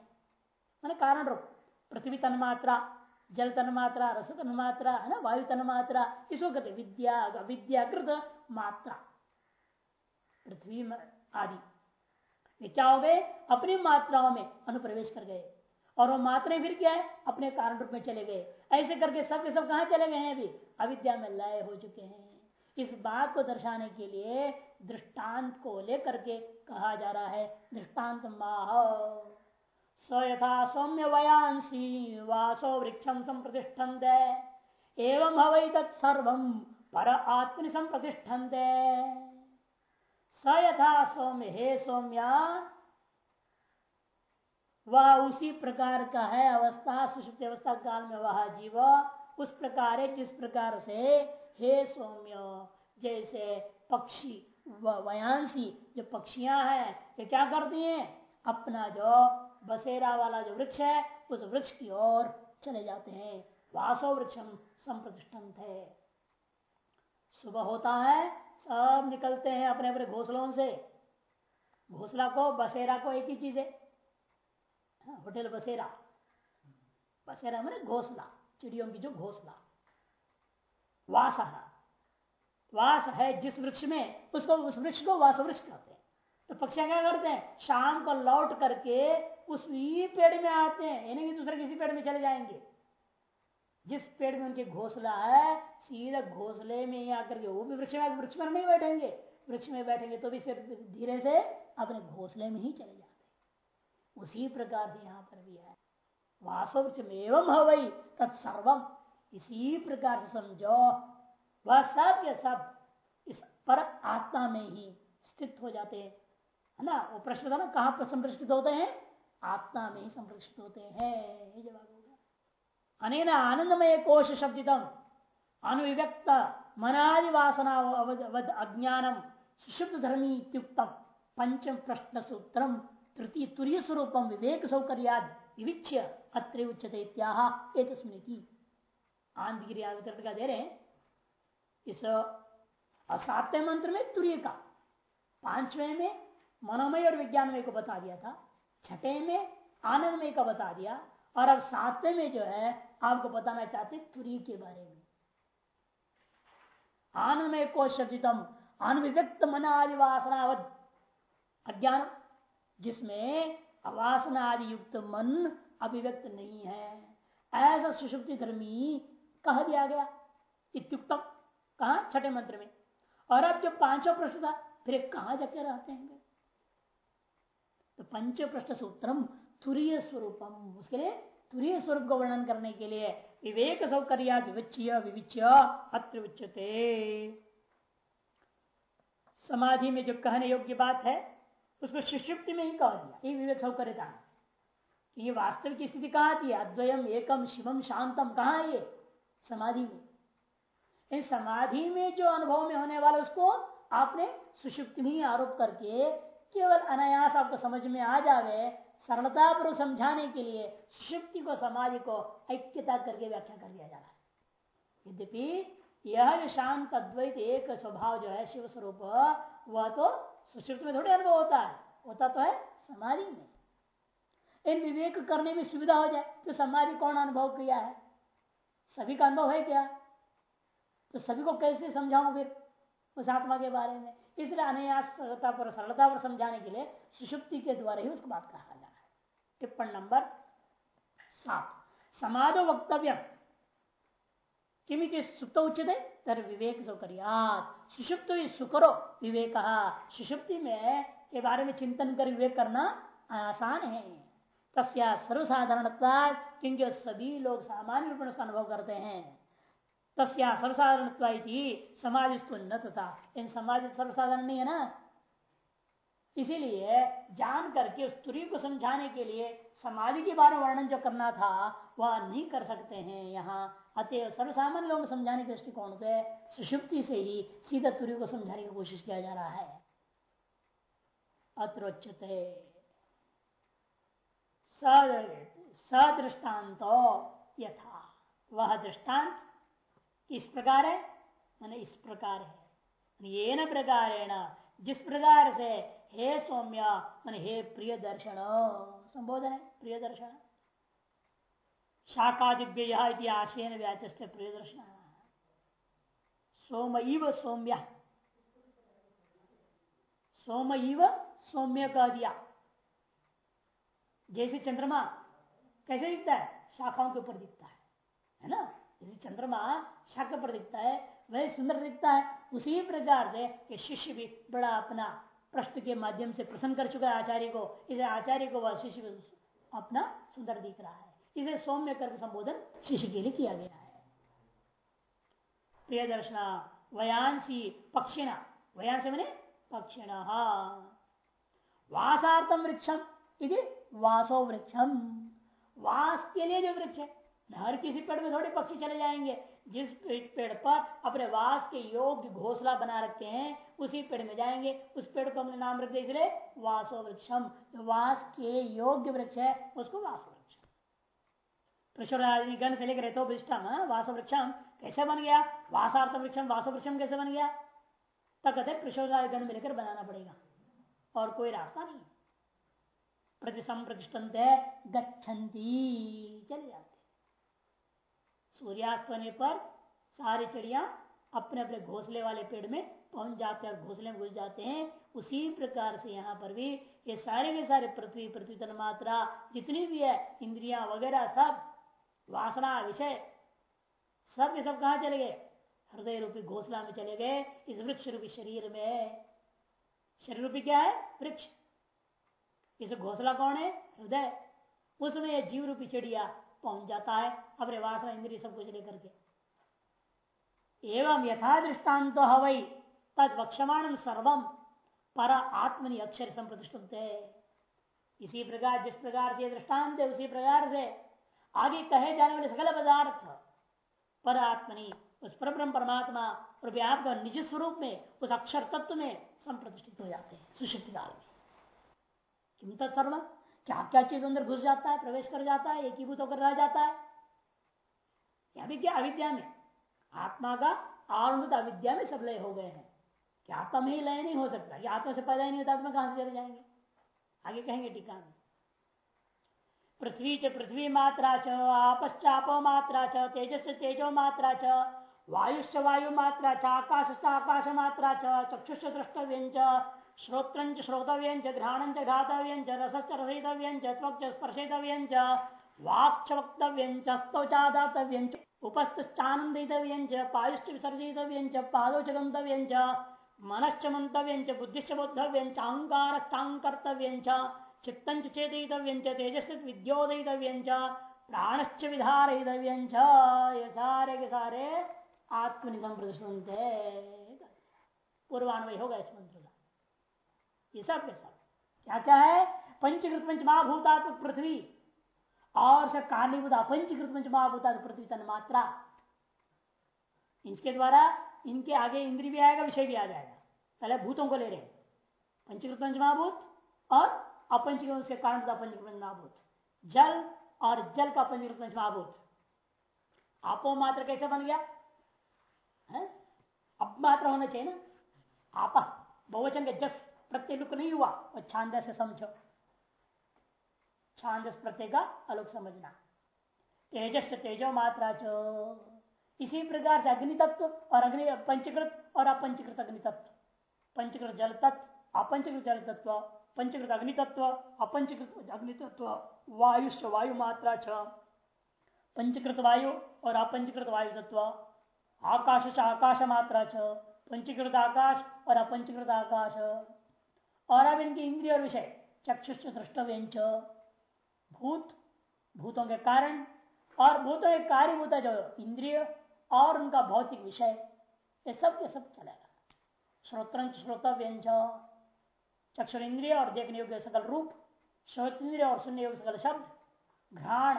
मान कारण रूप पृथ्वी तन मात्रा जल तन मात्रा रस तन मात्रा है ना? वायु तन मात्रा इसको कहते विद्या अविद्याकृत मात्रा। पृथ्वी आदि। ये क्या हो गए? अपनी मात्राओं में अनुप्रवेश कर गए। और वो मात्राएँ फिर क्या है? अपने कारण रूप में चले गए। ऐसे करके सब के सब कहा चले गए हैं अभी? अविद्या में लय हो चुके हैं। इस बात को दर्शाने के लिए दृष्टांत को लेकर के कहा जा रहा है, दृष्टांत माह। स यथा सौम्य वयांसी वासो वृक्षम संप्रतिष्ठन एवं हवई तत्सर्व पर आत्मनि संप्रतिष्ठन स यथा सौम्य, हे सौम्या, वह उसी प्रकार का है अवस्था, सुषुप्त अवस्था काल में वह जीव, उस प्रकार है जिस प्रकार से हे सौम्य, जैसे पक्षी वयांसी, जो पक्षियाँ हैं, ये क्या करती हैं? अपना जो बसेरा वाला जो वृक्ष है उस वृक्ष की ओर चले जाते हैं। वासो वृक्षम संप्रतिष्ठन थे सुबह होता है सब निकलते हैं अपने अपने घोसलों से। घोसला को बसेरा को एक ही चीज़ है। हाँ, होटल बसेरा। बसेरा मैंने घोसला चिड़ियों की जो घोसला। वास वास है जिस वृक्ष में उसको उस वृक्ष को वास वृक्ष कहते हैं। तो पक्षियाँ क्या करते हैं? शाम को लौट करके उसी पेड़ में आते हैं, यानी कि दूसरे किसी पेड़ में चले जाएँगे। जिस पेड़ में उनके घोसला है, सीधा घोसले में ही आकर के, वो भी वृक्ष में वृक्ष में नहीं बैठेंगे। वृक्ष में बैठेंगे तो भी सिर्फ़ धीरे से अपने घोसले में ही चले जाते उसी प्रकार से यहाँ पर भी है। वासव एवं हवई तत्सर्वम इसी प्रकार से समझो, वह सब के सब इस पर आत्मा में ही स्थित हो जाते हैं। है ना? वो प्रश्न था ना, कहाँ पर संप्रष्टित होते हैं? आत्मा में ही संप्रष्टित होते हैं, ये जवाब होगा। अनेन आनंदमय कोश शब्दितम, अनुविव्यक्त मनादि वासना अज्ञानम सुशुद्ध धर्मी इत्युक्तम पंचम प्रश्न सूत्रम तृतीय तुरीय स्वरूपम विवेक सौकर्याद विविच्य अत्र उच्चते स्मृति आंधगिरी वितरण का दे रहे इस सातवें मंत्र में तुरीय का, पाँचवें में मनोमय और विज्ञानमय को बता दिया था। छठे में आनंदमय का बता दिया, और अब सातवें में जो है, आपको बताना चाहते तुरी के बारे में। आनंदमय को शब्दितम अनविव्यक्त मन आदि वासनावध अज्ञान, जिसमें अवासना आदि युक्त मन अभिव्यक्त नहीं है। ऐसा सुषुप्ति धर्मी कह दिया गया, इत्युक्तम, कहा छठे मंत्र में। और अब जो पाँचों प्रश्न था, फिर कहा जाके रहते हैं? तो पंच प्रश्न सूत्रम तुरीय स्वरूपम उसके लिए तुरीय स्वरूप का वर्णन करने के लिए विवेक सौकर्या विविच्य विविच्य, अत्र उच्चते समाधि में जो कहने योग्य बात है, उसको सुषुप्ति में ही कह दिया। ये विवेक सौकर्यता ये वास्तविक स्थिति कहा थी? अद्वयम, एकम, शिवम शांतम कहा ये? समाधि में। इस समाधि में जो अनुभव में होने वाला उसको आपने सुषुप्ति में आरोप करके केवल अनायास आपको समझ में आ जावे सरलता पर समझाने के लिए सुषुप्ति को समाधि को ऐक्यता करके व्याख्या कर दिया जा रहा है। यद्यपि यह जो शांत, अद्वैत, एक स्वभाव जो है शिव स्वरूप वह तो सुषुप्त में थोड़ी अनुभव होता है। होता तो है समाधि में। इन विवेक करने में सुविधा हो जाए तो समाधि कौन अनुभव किया है? सभी का अनुभव है क्या? तो सभी को कैसे समझाऊं फिर? उस आत्मा के बारे में। इसलिए अनायासता पर, सरलता पर समझाने के लिए सुषुप्ति के द्वारा ही उसको बात कहा जा रहा है। टिप्पण नंबर सात। समाधो वक्तव्य किमित सुप्त उचित है तर विवेक सो करियात सुषुप्त सुकरो विवेक। सुषुप्ति में के बारे में चिंतन कर विवेक करना आसान है। तस्या सर्वसाधारण क्योंकि सभी लोग सामान्य रूप उसका अनुभव करते हैं। तस्या सर्वसाधारण समाज न तथा। इन समाज सर्वसाधारण नहीं है ना इसीलिए जान करके, उस तुरी को समझाने के लिए समाधि के बारे में वर्णन जो करना था, वह नहीं कर सकते हैं। यहाँ अतः सर्वसामान्य लोगों को समझाने के दृष्टिकोण से, सुषुप्ति से ही सीधा तुरी को समझाने की कोशिश किया जा रहा है। अत्रोच्यते। सदृष्टान्त यथा। वह दृष्टांत किस प्रकार है, मैंने इस प्रकार है। ये न प्रकार जिस प्रकार से, हे सौम्य, मन हे प्रिय दर्शन संबोधन है प्रिय दर्शन शाखादिव्य यह आशयन व्याचस्त प्रिय दर्शन सोम इव सौम्य। सोम इव सौम्य कह दिया। जैसे चंद्रमा कैसे दिखता है? शाखाओं के ऊपर दिखता है है ना? जैसे चंद्रमा शाखा पर दिखता है वह सुंदर दिखता है उसी प्रकार से ये शिष्य भी बड़ा अपना प्रश्न के माध्यम से प्रसन्न कर चुका है आचार्य को इसे आचार्य को वह शिष्य अपना सुंदर दिख रहा है इसे सौम्य कर संबोधन शिष्य के लिए किया गया है प्रिय दर्शना वयांसी पक्षिणा वयांसी मैंने पक्षिण वासार्थम वृक्षम वासो वृक्षम वास के लिए जो वृक्ष है हर किसी पेड़ में थोड़े पक्षी चले जाएँगे। जिस पेड़ पर अपने वास के योग्य घोसला बना रखे हैं, उसी पेड़ में जाएँगे। उस पेड़ को हमने नाम रख दिया इसलिए वासो वृक्षम वास के योग्य वृक्ष है, उसको वासो गण से लेकर तो वृक्षम वासो वृक्षम कैसे बन गया? वासार्थ वृक्षम वासो वृक्षम कैसे बन गया? तब कहते गण में लेकर बनाना पड़ेगा। और कोई रास्ता नहीं प्रतिसम प्रतिष्ठन गच्छन्ति, चले जाते सूर्यास्त होने पर सारी चिड़िया अपने अपने घोसले वाले पेड़ में पहुँच जाते हैं घोसले में घुस जाते हैं। उसी प्रकार से यहाँ पर भी ये सारे के सारे पृथ्वी पृथ्वी तन मात्रा, जितनी भी है, इंद्रिया वगैरह सब, वासना, विषय, सब के सब कहा चले गए? हृदय रूपी घोसला में चले गए। इस वृक्ष रूपी शरीर में शरीर रूपी क्या है? वृक्ष। इस घोसला कौन है? हृदय। उसमें जीव रूपी चिड़िया पहुँच जाता है अपने वासना इंद्रिय सब कुछ लेकर के। एवं यथा दृष्टांत तो हवई तद वक्षमाण सर्वम पर आत्मनि अक्षर संप्रतिष्ठित इसी प्रकार, जिस प्रकार से दृष्टांत है, उसी प्रकार से आगे कहे जाने वाले सकल पदार्थ, पर आत्मनि, उस पर ब्रह्म परमात्मा और व्याप निज स्वरूप में, उस अक्षर तत्व में संप्रतिष्ठित हो जाते हैं सुषिप्त काल में। किम तत्सर्व क्या क्या चीज़ अंदर घुस जाता है, प्रवेश कर जाता है, एकीभूत होकर रह जाता है? क्या अविद्या में? आत्मा का आरंभ अविद्या में सब लय हो गए हैं। क्या आत्मा में ही लय नहीं हो सकता? कि आत्मा से पैदा ही नहीं होता, आत्मा कहाँ से चले जाएँगे? आगे कहेंगे टीका में। पृथ्वी च पृथ्वी मात्रा च, आपश्चापो मात्रा च तेजस तेजो मात्रा च, वायुश्च वायु मात्रा च आकाश आकाश मात्रा च चक्षुष द्रष्टव्य श्रोत्र श्रोतव्य घ्राण घ्रातव्य रसच रसितव्य त्वक् स्पर्शितव्य वाक् वक्तव्य स्तौचादातव्य उपस्थानंदितव्य पायुश्च विसर्जितव्य पादोच गंतव्य मनश्च मंतव्य बुद्धिश्च बोद्धव्य अहंकारश्चाकर्तव्य चित्त चेतव्य तेजस् विद्योदयितव्य प्राणश्च विधारयितव्य ये सारे के सारे आत्मनिगम प्रदर्शन पूर्वान्वय होगा इस मंत्र का। ये सब के सब। क्या क्या है? पंचकृत पंच महाभूता पृथ्वी। और से कारणीभूत अपंचकृत पंच महाभूता पृथ्वी तन मात्रा। इसके द्वारा इनके आगे इंद्रिय भी आएगा, विषय भी आ जाएगा। पहले भूतों को ले रहे पंचकृत पंच महाभूत और अपंचकृत से कारण पंचकृत महाभूत। जल और जल का पंचकृत पंच महाभूत। आपो मात्र कैसे बन गया? है? अब मात्र होना चाहिए ना? आपा, बहुवचन के जस। प्रत्यय लुक नहीं हुआ, और छांद से समझो। छांदस प्रत्यय का अलग समझना। तेजस तेजो मात्रा चो। इसी प्रकार से अग्नि तत्व और अग्नि पंचकृत और अपंचकृत अग्नि तत्व पंचकृत जल तत्व अपंचकृत जल तत्व पंचकृत अग्नि तत्व अपंचकृत अग्नि तत्व वायु वायु मात्रा छ। पंचकृत वायु और अपंचकृत वायु तत्व। आकाश से आकाश मात्रा च पंचीकृत आकाश और अपंचकृत आकाश। और अब इनकी इंद्रिय और विषय चक्षुष दृष्टव्य भूत, भूतों के कारण, और भूतों के कार्य कार्यभूत जो इंद्रिय और उनका भौतिक विषय, ये सब के सब चलेगा श्रोत्र श्रोतव्य चक्षुर इंद्रिय और देखने योग्य सकल रूप श्रोत इंद्रिय और सुनने योग्य सकल शब्द, घ्राण,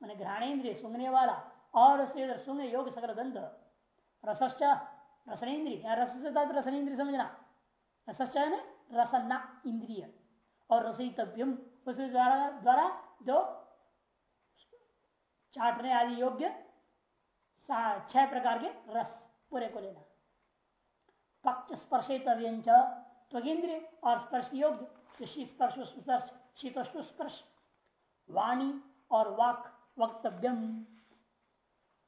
मान घ्राण इंद्रिय सुंगने वाला, और उससे सुंगने योग्य सकल गंध, रसश्च रसनेन्द्रिय रस से रसनेन्द्रिय समझना। रसश्च है ना? रसन्ना इंद्रिय और रसितव्यम उसके द्वारा द्वारा जो चाटने आदि योग्य छह प्रकार के रस पूरे को लेना। पक्ष स्पर्शितव्य त्वगिंद्रिय और स्पर्श योग्य स्पर्श स्पर्श, शीतोष्ण स्पर्श, वाणी और वाक वक्तव्यम।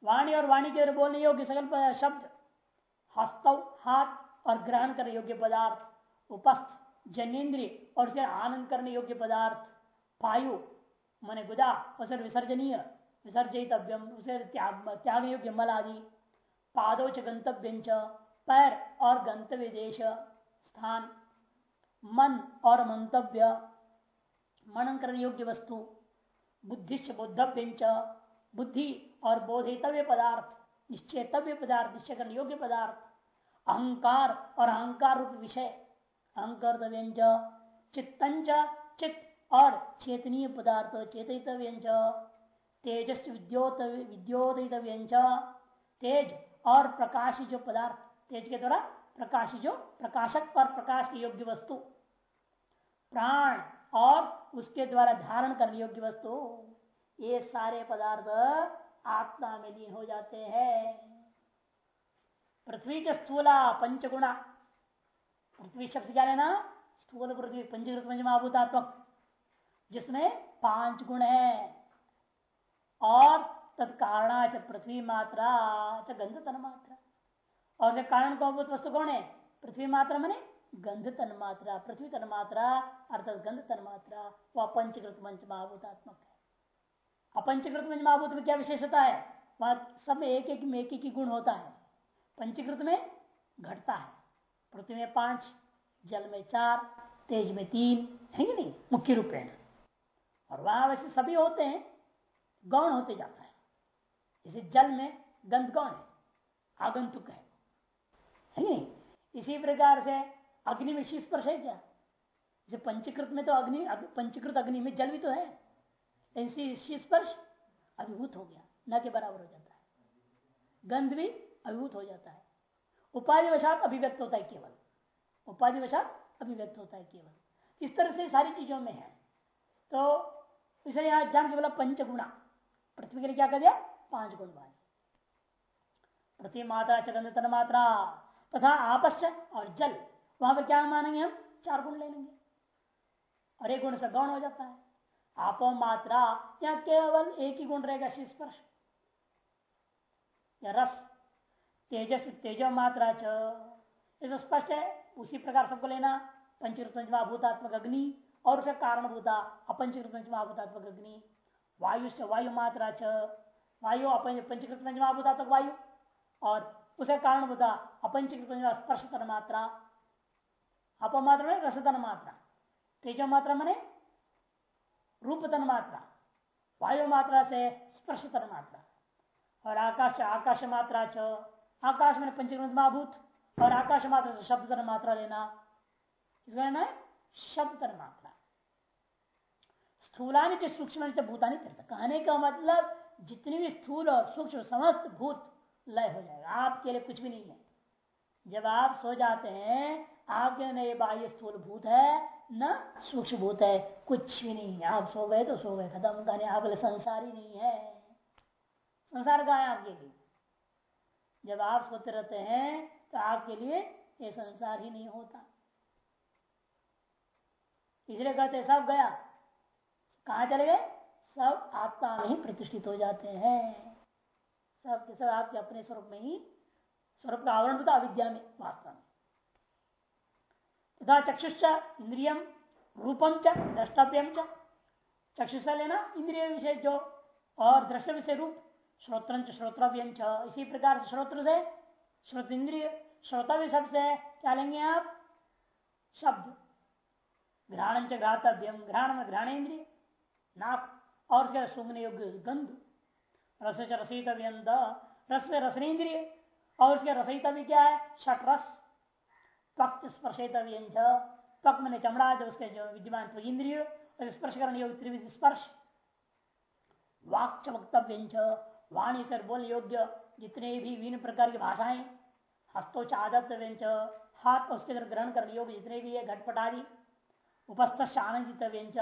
वाणी और वाणी के बोलने योग्य सकल शब्द हस्तव हाथ और ग्रहण करने योग्य पदार्थ उपस्थ, जनेन्द्रिय और उसे आनंद करने योग्य पदार्थ, पायु, मन गुदा उसे विसर्जनीय विसर्जितव्यम उसे त्याग त्याग योग्य मल आदि पादोच गंतव्य पैर और गंतव्य देश स्थान, मन और मंतव्य, मनन करने योग्य वस्तु, बुद्धिश्च बोधव्य बुद्धि और बोधितव्य पदार्थ, निश्चेतव्य पदार्थ, निश्चय करने योग्य पदार्थ, अहंकार और अहंकार रूप विषय अहंकार चित्तंच चित्त और चेतनीय पदार्थ चेतितव्य तेजस विद्योत विद्योदितव्य तेज और प्रकाश जो पदार्थ तेज के द्वारा प्रकाश जो प्रकाशक पर प्रकाश के योग्य वस्तु। प्राण और उसके द्वारा धारण करने योग्य वस्तु। ये सारे पदार्थ आत्मा में लीन हो जाते हैं। पृथ्वी के स्थूला पंचगुणा पृथ्वी शब्द क्या लेना? स्थूल पृथ्वी पंचीकृत पंचमाभूतात्मक जिसमें पाँच गुण है। और तत्कारणा च पृथ्वी मात्रा, च गंध तन मात्रा। और जो कारण कौभूत वस्तु कौन है? पृथ्वी मात्रा मैंने गंध तन मात्रा पृथ्वी तन मात्रा, अर्थात गंध तन मात्रा। वह पंचकृत पंच महाभूतात्मक है। अपंचकृत पंच महाभूत में क्या विशेषता है? वह सब एक एक में एक एक गुण होता है। पंचीकृत में घटता है। पृथ्वी में पाँच, जल में चार, तेज में तीन, है कि नहीं? मुख्य रूपेण। और वहाँ वैसे सभी होते हैं, गौण होते जाता है। जैसे जल में गंध कौन है, आगंतुक है। है नहीं? इसी प्रकार से अग्नि में शीत स्पर्श है क्या? जैसे पंचीकृत में तो अग्नि पंचीकृत अग्नि में जल भी तो है शीत स्पर्श अभिभूत हो गया, न के बराबर हो जाता है। गंध भी अभिभूत हो जाता है। उपाधि वशात अभिव्यक्त होता है केवल। उपाधि वशात अभिव्यक्त होता है केवल। इस तरह से सारी चीज़ों में है। तो इसलिए यहाँ जान के बोला पंचगुणा। पृथ्वी के लिए क्या कर दिया? पाँच गुण वाले पृथ्वी मात्रा चगंध तन मात्रा तथा आपश्च और जल। वहाँ पर क्या मानेंगे हम? चार गुण ले लेंगे। और एक गुण से गौण हो जाता है। आपो मात्रा या केवल एक ही गुण रहेगा स्पर्श या रस। तेजस, तेजो मात्रा च। स्पष्ट है, उसी प्रकार सबको लेना। पंचकृत भूतात्मक अग्नि और उसका कारण भूता अपंचकृत पंचमहाभूतात्मक अग्नि। वायु से वायु मात्रा च। वायु पंचकृत पंचमहाभूतात्मक वायु और उसका कारण भूता अपंचकृत स्पर्श तन मात्रा। अपमात्र में रसतन मात्रा। तेजो मात्रा मने रूप तन मात्रा। वायु मात्रा से स्पर्श तन मात्रा। और आकाश आकाश मात्रा च। आकाश में पंचकृत महाभूत और आकाश मात्रा से शब्द तन मात्रा लेना। इसका लेना है? शब्द तन मात्रा। स्थूला सूक्ष्म भूतानी कहने का मतलब जितनी भी स्थूल और सूक्ष्म समस्त भूत लय हो जाएगा। आपके लिए कुछ भी नहीं है। जब आप सो जाते हैं, आपके न ये बाह्य स्थूल भूत है, न सूक्ष्म भूत है। कुछ भी नहीं है। आप सो गए तो सो गए। खत्म। कहने आपके लिए संसार ही नहीं है। संसार का है आपके लिए? जब आप सोते रहते हैं तो आपके लिए ये संसार ही नहीं होता। इसलिए कहते सब गया। कहा चले गए? सब आत्मा में ही प्रतिष्ठित हो जाते हैं। सब के सब आपके अपने स्वरूप में ही, स्वरूप का आवरण होता अविद्या में, वास्तव में। तथा चक्षुष इंद्रियम रूपम च, द्रष्टव्यम चक्षुष लेना इंद्रिय विषय जो, और द्रष्टव्य से रूप। श्रोत्र श्रोत्रव्यंच इसी प्रकार से श्रोत्र से श्रोत इंद्रिय श्रोतव्य शब्द से क्या लेंगे आप? शब्द। घ्राण च घ्रातव्यम घ्राण में घ्राणेन्द्रिय, नाक और उसके सुंगने योग्य गंध। रस रसितव्यंत रस से रसनेन्द्रिय और उसके रसयितव्य क्या है? षट रस। त्वक स्पर्शितव्य त्वक मैंने चमड़ा जो उसके जो विद्यमान तो इंद्रिय स्पर्श करने योग्य त्रिविध स्पर्श। वाक चमकतव्य वाणी से बोल योग्य जितने भी विभिन्न प्रकार की भाषाएँ हस्तोचादत्य हाथ उसके अंदर ग्रहण करने योग्य जितने भी है घटपट आदि, उपस्थ आनंदित व्यंच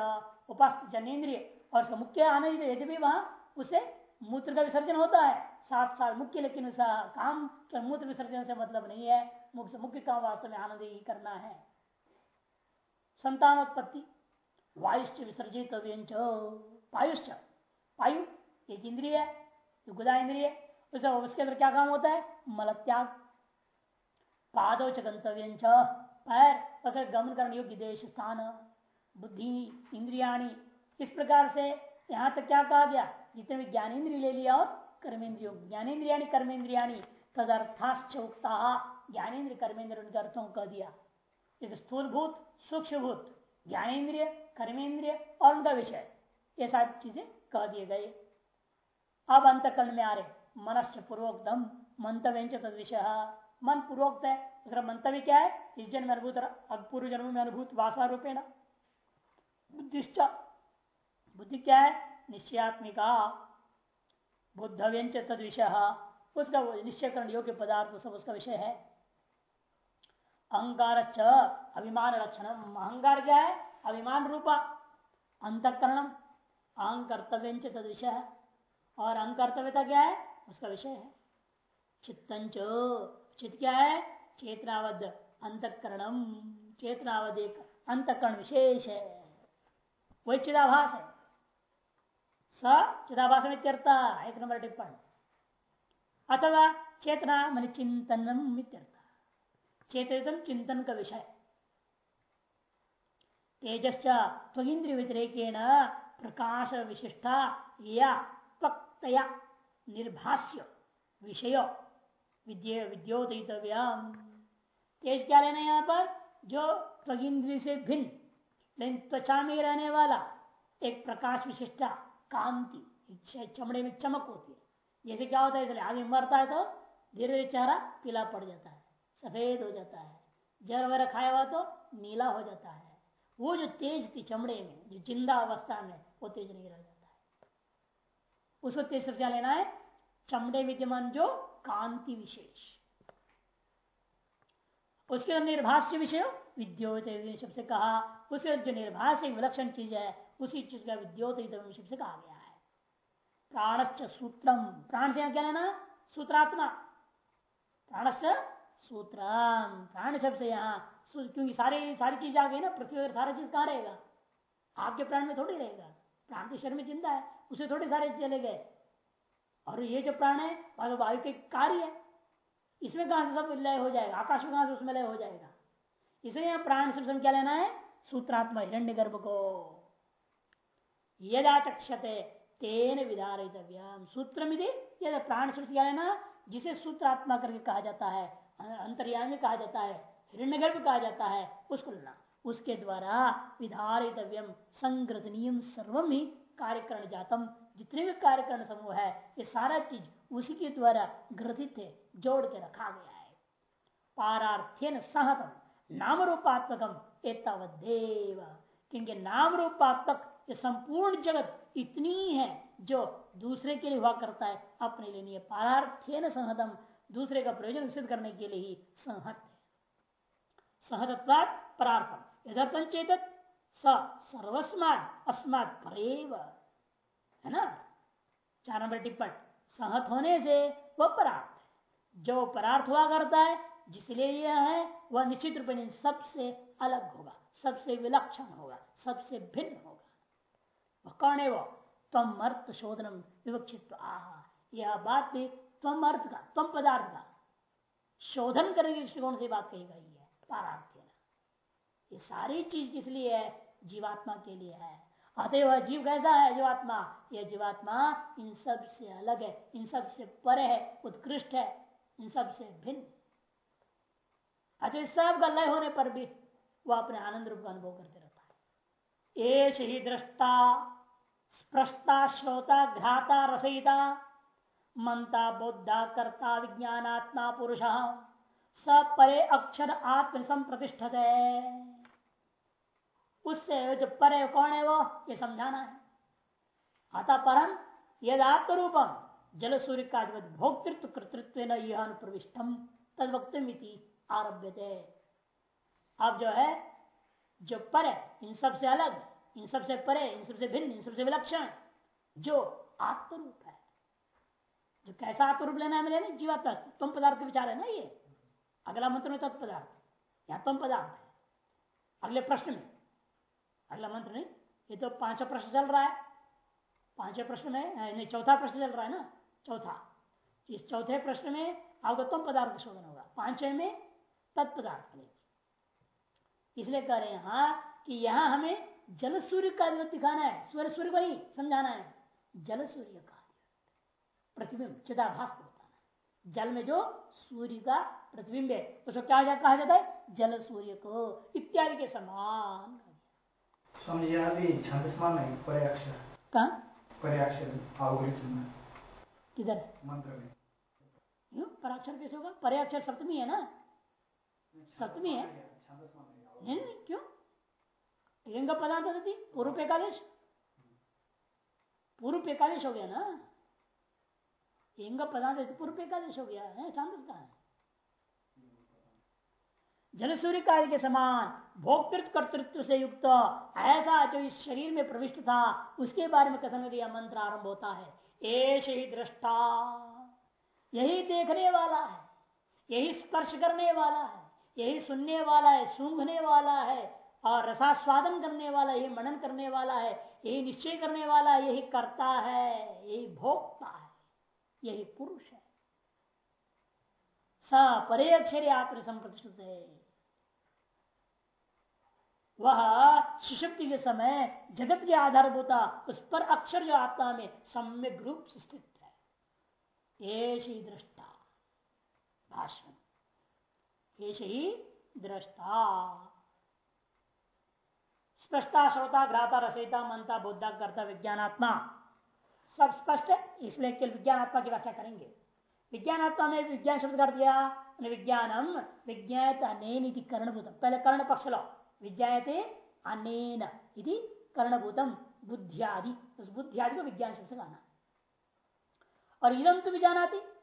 उपस्थ जनेन्द्रिय, और उसका मुख्य आनंदित यदि भी वहाँ, उसे मूत्र का विसर्जन होता है। साथ साथ मुख्य, लेकिन उसका काम के मूत्र विसर्जन से मतलब नहीं है। मुख्य मुख्य काम वास्तव में आनंद ही करना है। संतानोत्पत्ति, वायुश्च विसर्जित व्यंच वायुश्च वायु एक इंद्रिय है। जो गुदा इंद्रिय उसे उसके अंदर क्या काम होता है? मलत्याग पादोच गंतव्य पैर अगर गमन करने योग्य देश स्थान। बुद्धि, इंद्रियाणी। इस प्रकार से यहाँ तक क्या कहा गया? जितने भी ज्ञानेन्द्रिय ले लिया और कर्मेंद्रियों। ज्ञानेन्द्रिया कर्मेंद्रियाणी तदर्थाश्च उक्ता। ज्ञानेन्द्र कर्मेंद्र उनके अर्थों कह दिया। स्थूल स्थूलभूत, सूक्ष्मभूत। ज्ञानेन्द्रिय, कर्मेंद्रिय और उनका विषय। ये सारी चीज़ें कह दिए गए। अब अंतकरण में आ रहे मनस्य पूर्वोक्तम मंतव्य तद विषय। मन पूर्वोक्त है उसका मंतव्य क्या है? इस जन्म अनुभूत पूर्व जन्म में अनुभूत वासना रूपेण बुद्धिश्च। बुद्धि क्या है? निश्चयात्मिका। बुद्धव्यंच तद विषय। उसका निश्चय करने योग्य पदार्थ, सब उसका विषय है। अहंकार अभिमान लक्षणम अहंकार क्या है? अभिमान रूपा। अंतकरणम। अहंकर्तव्य तद विषय। और अहंकर्तव्यता क्या है? उसका विषय है। चित्तंच। चित्त क्या है? चेतनावद अंतकरणम चेतनावद एक अंतकरण विशेष है। वही चिदाभास है। स चिदाभास में करता एक नंबर टिप्पण। अथवा चेतना मन चिंतनम चेतन चिंतन का विषय। तेजश्च त्वगिंद्रिय व्यतिरेकेण प्रकाश विशिष्टा या त्वक्तया निर्भाष्य विषय विद्य विद्योदितव्यम तेज क्या लेना यहाँ पर? जो त्वगिंद्री से भिन्न, लेकिन त्वचा में रहने वाला एक प्रकाश विशिष्टा कांति चमड़े में चमक होती है। जैसे क्या होता है? इसलिए आदमी मरता है तो धीरे धीरे चेहरा पीला पड़ जाता है, सफ़ेद हो जाता है जर वगैरह खाया हुआ तो नीला हो जाता है। वो जो तेज थी चमड़े में, जो ज़िंदा अवस्था में, वो तेज नहीं रह उसको तेज क्या लेना है चमड़े विद्यमान जो कांति विशेष। उसके निर्भाष्य विषय विद्योत से कहा, उसके जो निर्भाष विलक्षण चीज़ है, उसी चीज़ का विद्योत से कहा गया है। प्राणश्च सूत्रम। प्राण से क्या लेना सूत्रात्मा। प्राणश्च सूत्रम। प्राण शब्द यहाँ क्योंकि सारी सारी चीज़ आ गई ना, पृथ्वी सारा चीज़ कहाँ रहेगा? आपके प्राण में थोड़ी रहेगा। प्राण तो शरीर में चिंता है। उसे थोड़े सारे चले गए। और ये जो प्राण है वह वायु के कार्य है, इसमें कहाँ से सब लय हो जाएगा? आकाश में कहाँ से उसमें लय हो जाएगा? इसलिए प्राण शब्द क्या लेना है? सूत्रात्मा हिरण्य गर्भ को। यदा चक्षते तेन विधारितव्यम सूत्र यदि प्राण शब्द क्या लेना? जिसे सूत्रात्मा करके कहा जाता है, अंतर्यामी कहा जाता है हिरण्य गर्भ कहा जाता है, उसको लेना। उसके द्वारा विधारितव्यम संग्रहणीय सर्वम ही कार्यकरण जातम। जितने भी कार्यकरण समूह है, ये सारा चीज़ उसी के द्वारा ग्रथित है, जोड़ के रखा गया है। पारार्थ्यन सहतम नाम रूपात्मकम एतावदेव क्योंकि नाम रूपात्मक ये संपूर्ण जगत इतनी है जो दूसरे के लिए हुआ करता है, अपने लिए नहीं पारार्थ्य न संहतम, दूसरे का प्रयोजन सिद्ध करने के लिए ही संहत है। सहतत्वाद परार्थम। यदर्थन चेतत स सर्वस्माद अस्माद परेव। है ना? चार नंबर टिप्पण। सहत होने से वह परार्थ जो परार्थ हुआ करता है, जिसलिए यह है, वह निश्चित रूप में सबसे अलग होगा, सबसे विलक्षण होगा, सबसे भिन्न होगा। वह कौन है वो? तम अर्थ शोधनम विवक्षित आह, यह बात भी तम अर्थ का तम पदार्थ का। शोधन करने के दृष्टिकोण से बात कही गई है, पारार्थ ये सारी चीज़ किस लिए है? जीवात्मा के लिए है। अतएव जीव कैसा है जीवात्मा? यह जीवात्मा इन सबसे अलग है, इन सबसे परे है, उत्कृष्ट है, इन सबसे भिन्न। अतः सब का होने पर भी वह अपने आनंद रूप का अनुभव करते रहता है। एश ही दृष्टा, स्पृष्टा, श्रोता, घ्राता रसयिता मंता बोधा कर्ता, विज्ञानात्मा, पुरुष, सब परे अक्षर आत्म संप्रतिष्ठित है उससे जो परे कौन है वो? ये समझाना है। अतः परम यद आत्मरूपम जल सूर्य का भोक्तृत्व कर्तृत्व न यह अनुप्रविष्टम तद वक्तमिति आरभ्य अब जो है, जो पर है, इन सबसे अलग, इन सबसे परे, इन सबसे भिन्न, इन सबसे विलक्षण, जो आत्मरूप है। जो कैसा आत्मरूप लेना है मिले जीवात्मा तुम पदार्थ विचार है ना ये? अगला मंत्र में तत्पदार्थ, या तुम पदार्थ? है अगले प्रश्न में। अगला मंत्र नहीं, ये तो पांचवा प्रश्न चल रहा है। पाँचवें प्रश्न में चौथा प्रश्न चल रहा है ना? चौथा। इस चौथे प्रश्न में अवगतम पदार्थ शोधन होगा। पांचवे में तत्पदार्थ इसलिए कह रहे हैं यहाँ कि यहाँ हमें जल सूर्य का दिखाना है। सूर्य सूर्य को नहीं, समझाना है। जल सूर्य का प्रतिबिंब, चिदाभास को बताना जल में जो सूर्य का प्रतिबिंब है, उसको क्या कहा जाता है? जल सूर्य को। इत्यादि के समान। किधर मंत्र में पराक्षर कैसे होगा परे अक्षर सप्तमी है ना सप्तमी है नहीं नहीं क्यों लिंग पदार्थ होती पूर्व एकादश पूर्व एकादश हो गया ना लिंग पदार्थ पूर्व एकादश हो गया है छांदस का है जल सूर्य कार्य के समान भोक्तृत्व कर्तृत्व से युक्त, ऐसा जो इस शरीर में प्रविष्ट था, उसके बारे में कथन यह मंत्र आरंभ होता है। एश ही दृष्टा। यही देखने वाला है, यही स्पर्श करने वाला है, यही सुनने वाला है, सूंघने वाला है, और रसास्वादन करने वाला, यही मनन करने वाला है, यही निश्चय करने वाला, यही करता है, यही भोगता है, यही पुरुष है। स परे अक्षर आत्म संप्रतिष्ठित। है वह सुषुप्ति के समय जगत के आधारभूता उस पर अक्षर जो आत्मा में सम्यक रूप से स्थित है। ही दृष्टा भाषण दृष्टा। स्पष्टा, श्रोता, घ्राता रसयिता मनता बुद्धा, करता, विज्ञानात्मा। सब स्पष्ट है इसलिए केवल विज्ञानात्मा की व्याख्या करेंगे। विज्ञानात्मा में विज्ञान शब्द कर दिया विज्ञानम विज्ञात अनेन कर्णभूत पहले कर्ण पक्ष लो। विज्ञाते अनेन कर्णभूतम बुद्धियादि। उस बुद्धियादि को विज्ञान शब्द से गाना और इदम तो भी जानाते।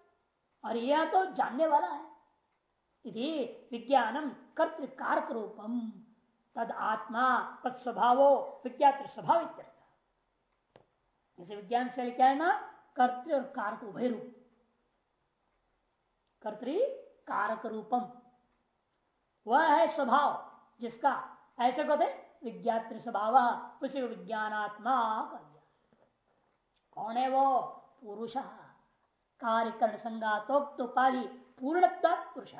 और यह तो जानने वाला है। यदि विज्ञानम कर्तिकारक रूपम तद आत्मा, तद स्वभावो विज्ञात स्वभाव जैसे विज्ञान से क्या है ना? कर्त और कारक उभय रूप। कर्त कारक रूपम वह है स्वभाव। जिसका ऐसे कहते विज्ञात स्वभाव, उसी को विज्ञानात्मा कौन है वो? पुरुष। कार्यकरण संघातोक्त उपाधि, पूर्णत्व पुरुष।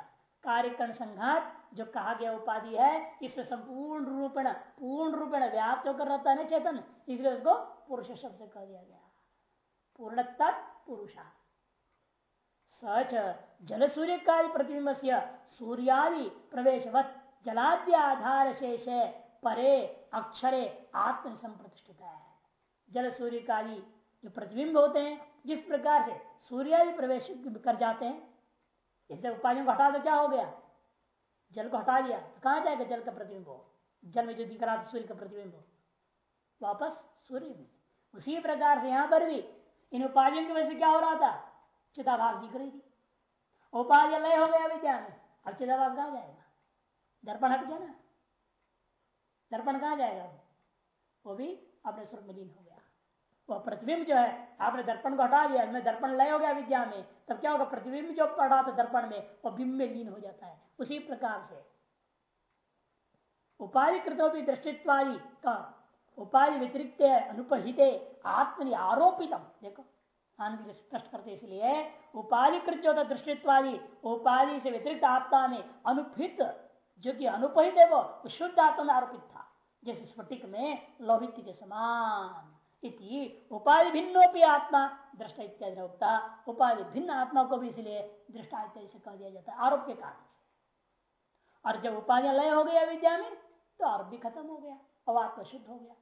कार्यकरण संघात जो कहा गया उपाधि है इसमें संपूर्ण रूपेण, पूर्ण रूपेण व्याप्त होकर रहता है चेतन? इसलिए उसको पुरुष शब्द कह दिया गया। पूर्णत्व पुरुष। सच, जल सूर्य कार्य प्रतिबिंब से, सूर्यादि प्रवेशवत जलाद्य आधार शेष परे अक्षरे आत्म संप्रतिष्ठित है। जल सूर्य काली जो प्रतिबिंब होते हैं, जिस प्रकार से सूर्यादि प्रवेश कर जाते हैं इससे उपाधियों को हटा दो, क्या हो गया? जल को हटा दिया तो कहाँ जाएगा जल का प्रतिबिंब? हो जल में जो दिख रहा था, सूर्य का प्रतिबिंब। हो वापस सूर्य में। उसी प्रकार से यहाँ पर भी, इन उपाधियों की वजह से क्या हो रहा था? चिताभास दिख रही थी। उपाधि लय हो गया विद्या में अब चिताभास कहा जाएगा? दर्पण हट गया ना? दर्पण कहा जाएगा? वो भी अपने स्वरूप में लीन हो गया। वह प्रतिबिंब जो है, आपने दर्पण को हटा दिया, मैं दर्पण लय हो गया विद्या में, तब क्या होगा? प्रतिबिंब जो पढ़ा था दर्पण में वह बिंब में लीन हो जाता है। उसी प्रकार से। उपाधि कृतो भी दृष्टित्वादि का उपाधि व्यतिरिक्त अनुपहित, आत्मनि आरोपितम। देखो आनंद स्पष्ट करते इसलिए उपाधि कृत जो था दृष्टित्वादि, उपाधि से व्यतिरिक्त आत्मा में अनुपित जो कि अनुपहित है वो शुद्ध आत्मा आरोपित था। जैसे स्फटिक में लोहित के समान। इति उपाधि भिन्नोपी आत्मा, दृष्टा इत्यादि उक्ता। उपाधि भिन्न आत्मा को भी इसलिए दृष्टा इत्यादि से कह दिया जाता है, आरोप के कारण से। और जब उपाधि लय हो गया विद्या में तो आरोप भी खत्म हो गया, अब आत्मा शुद्ध हो गया।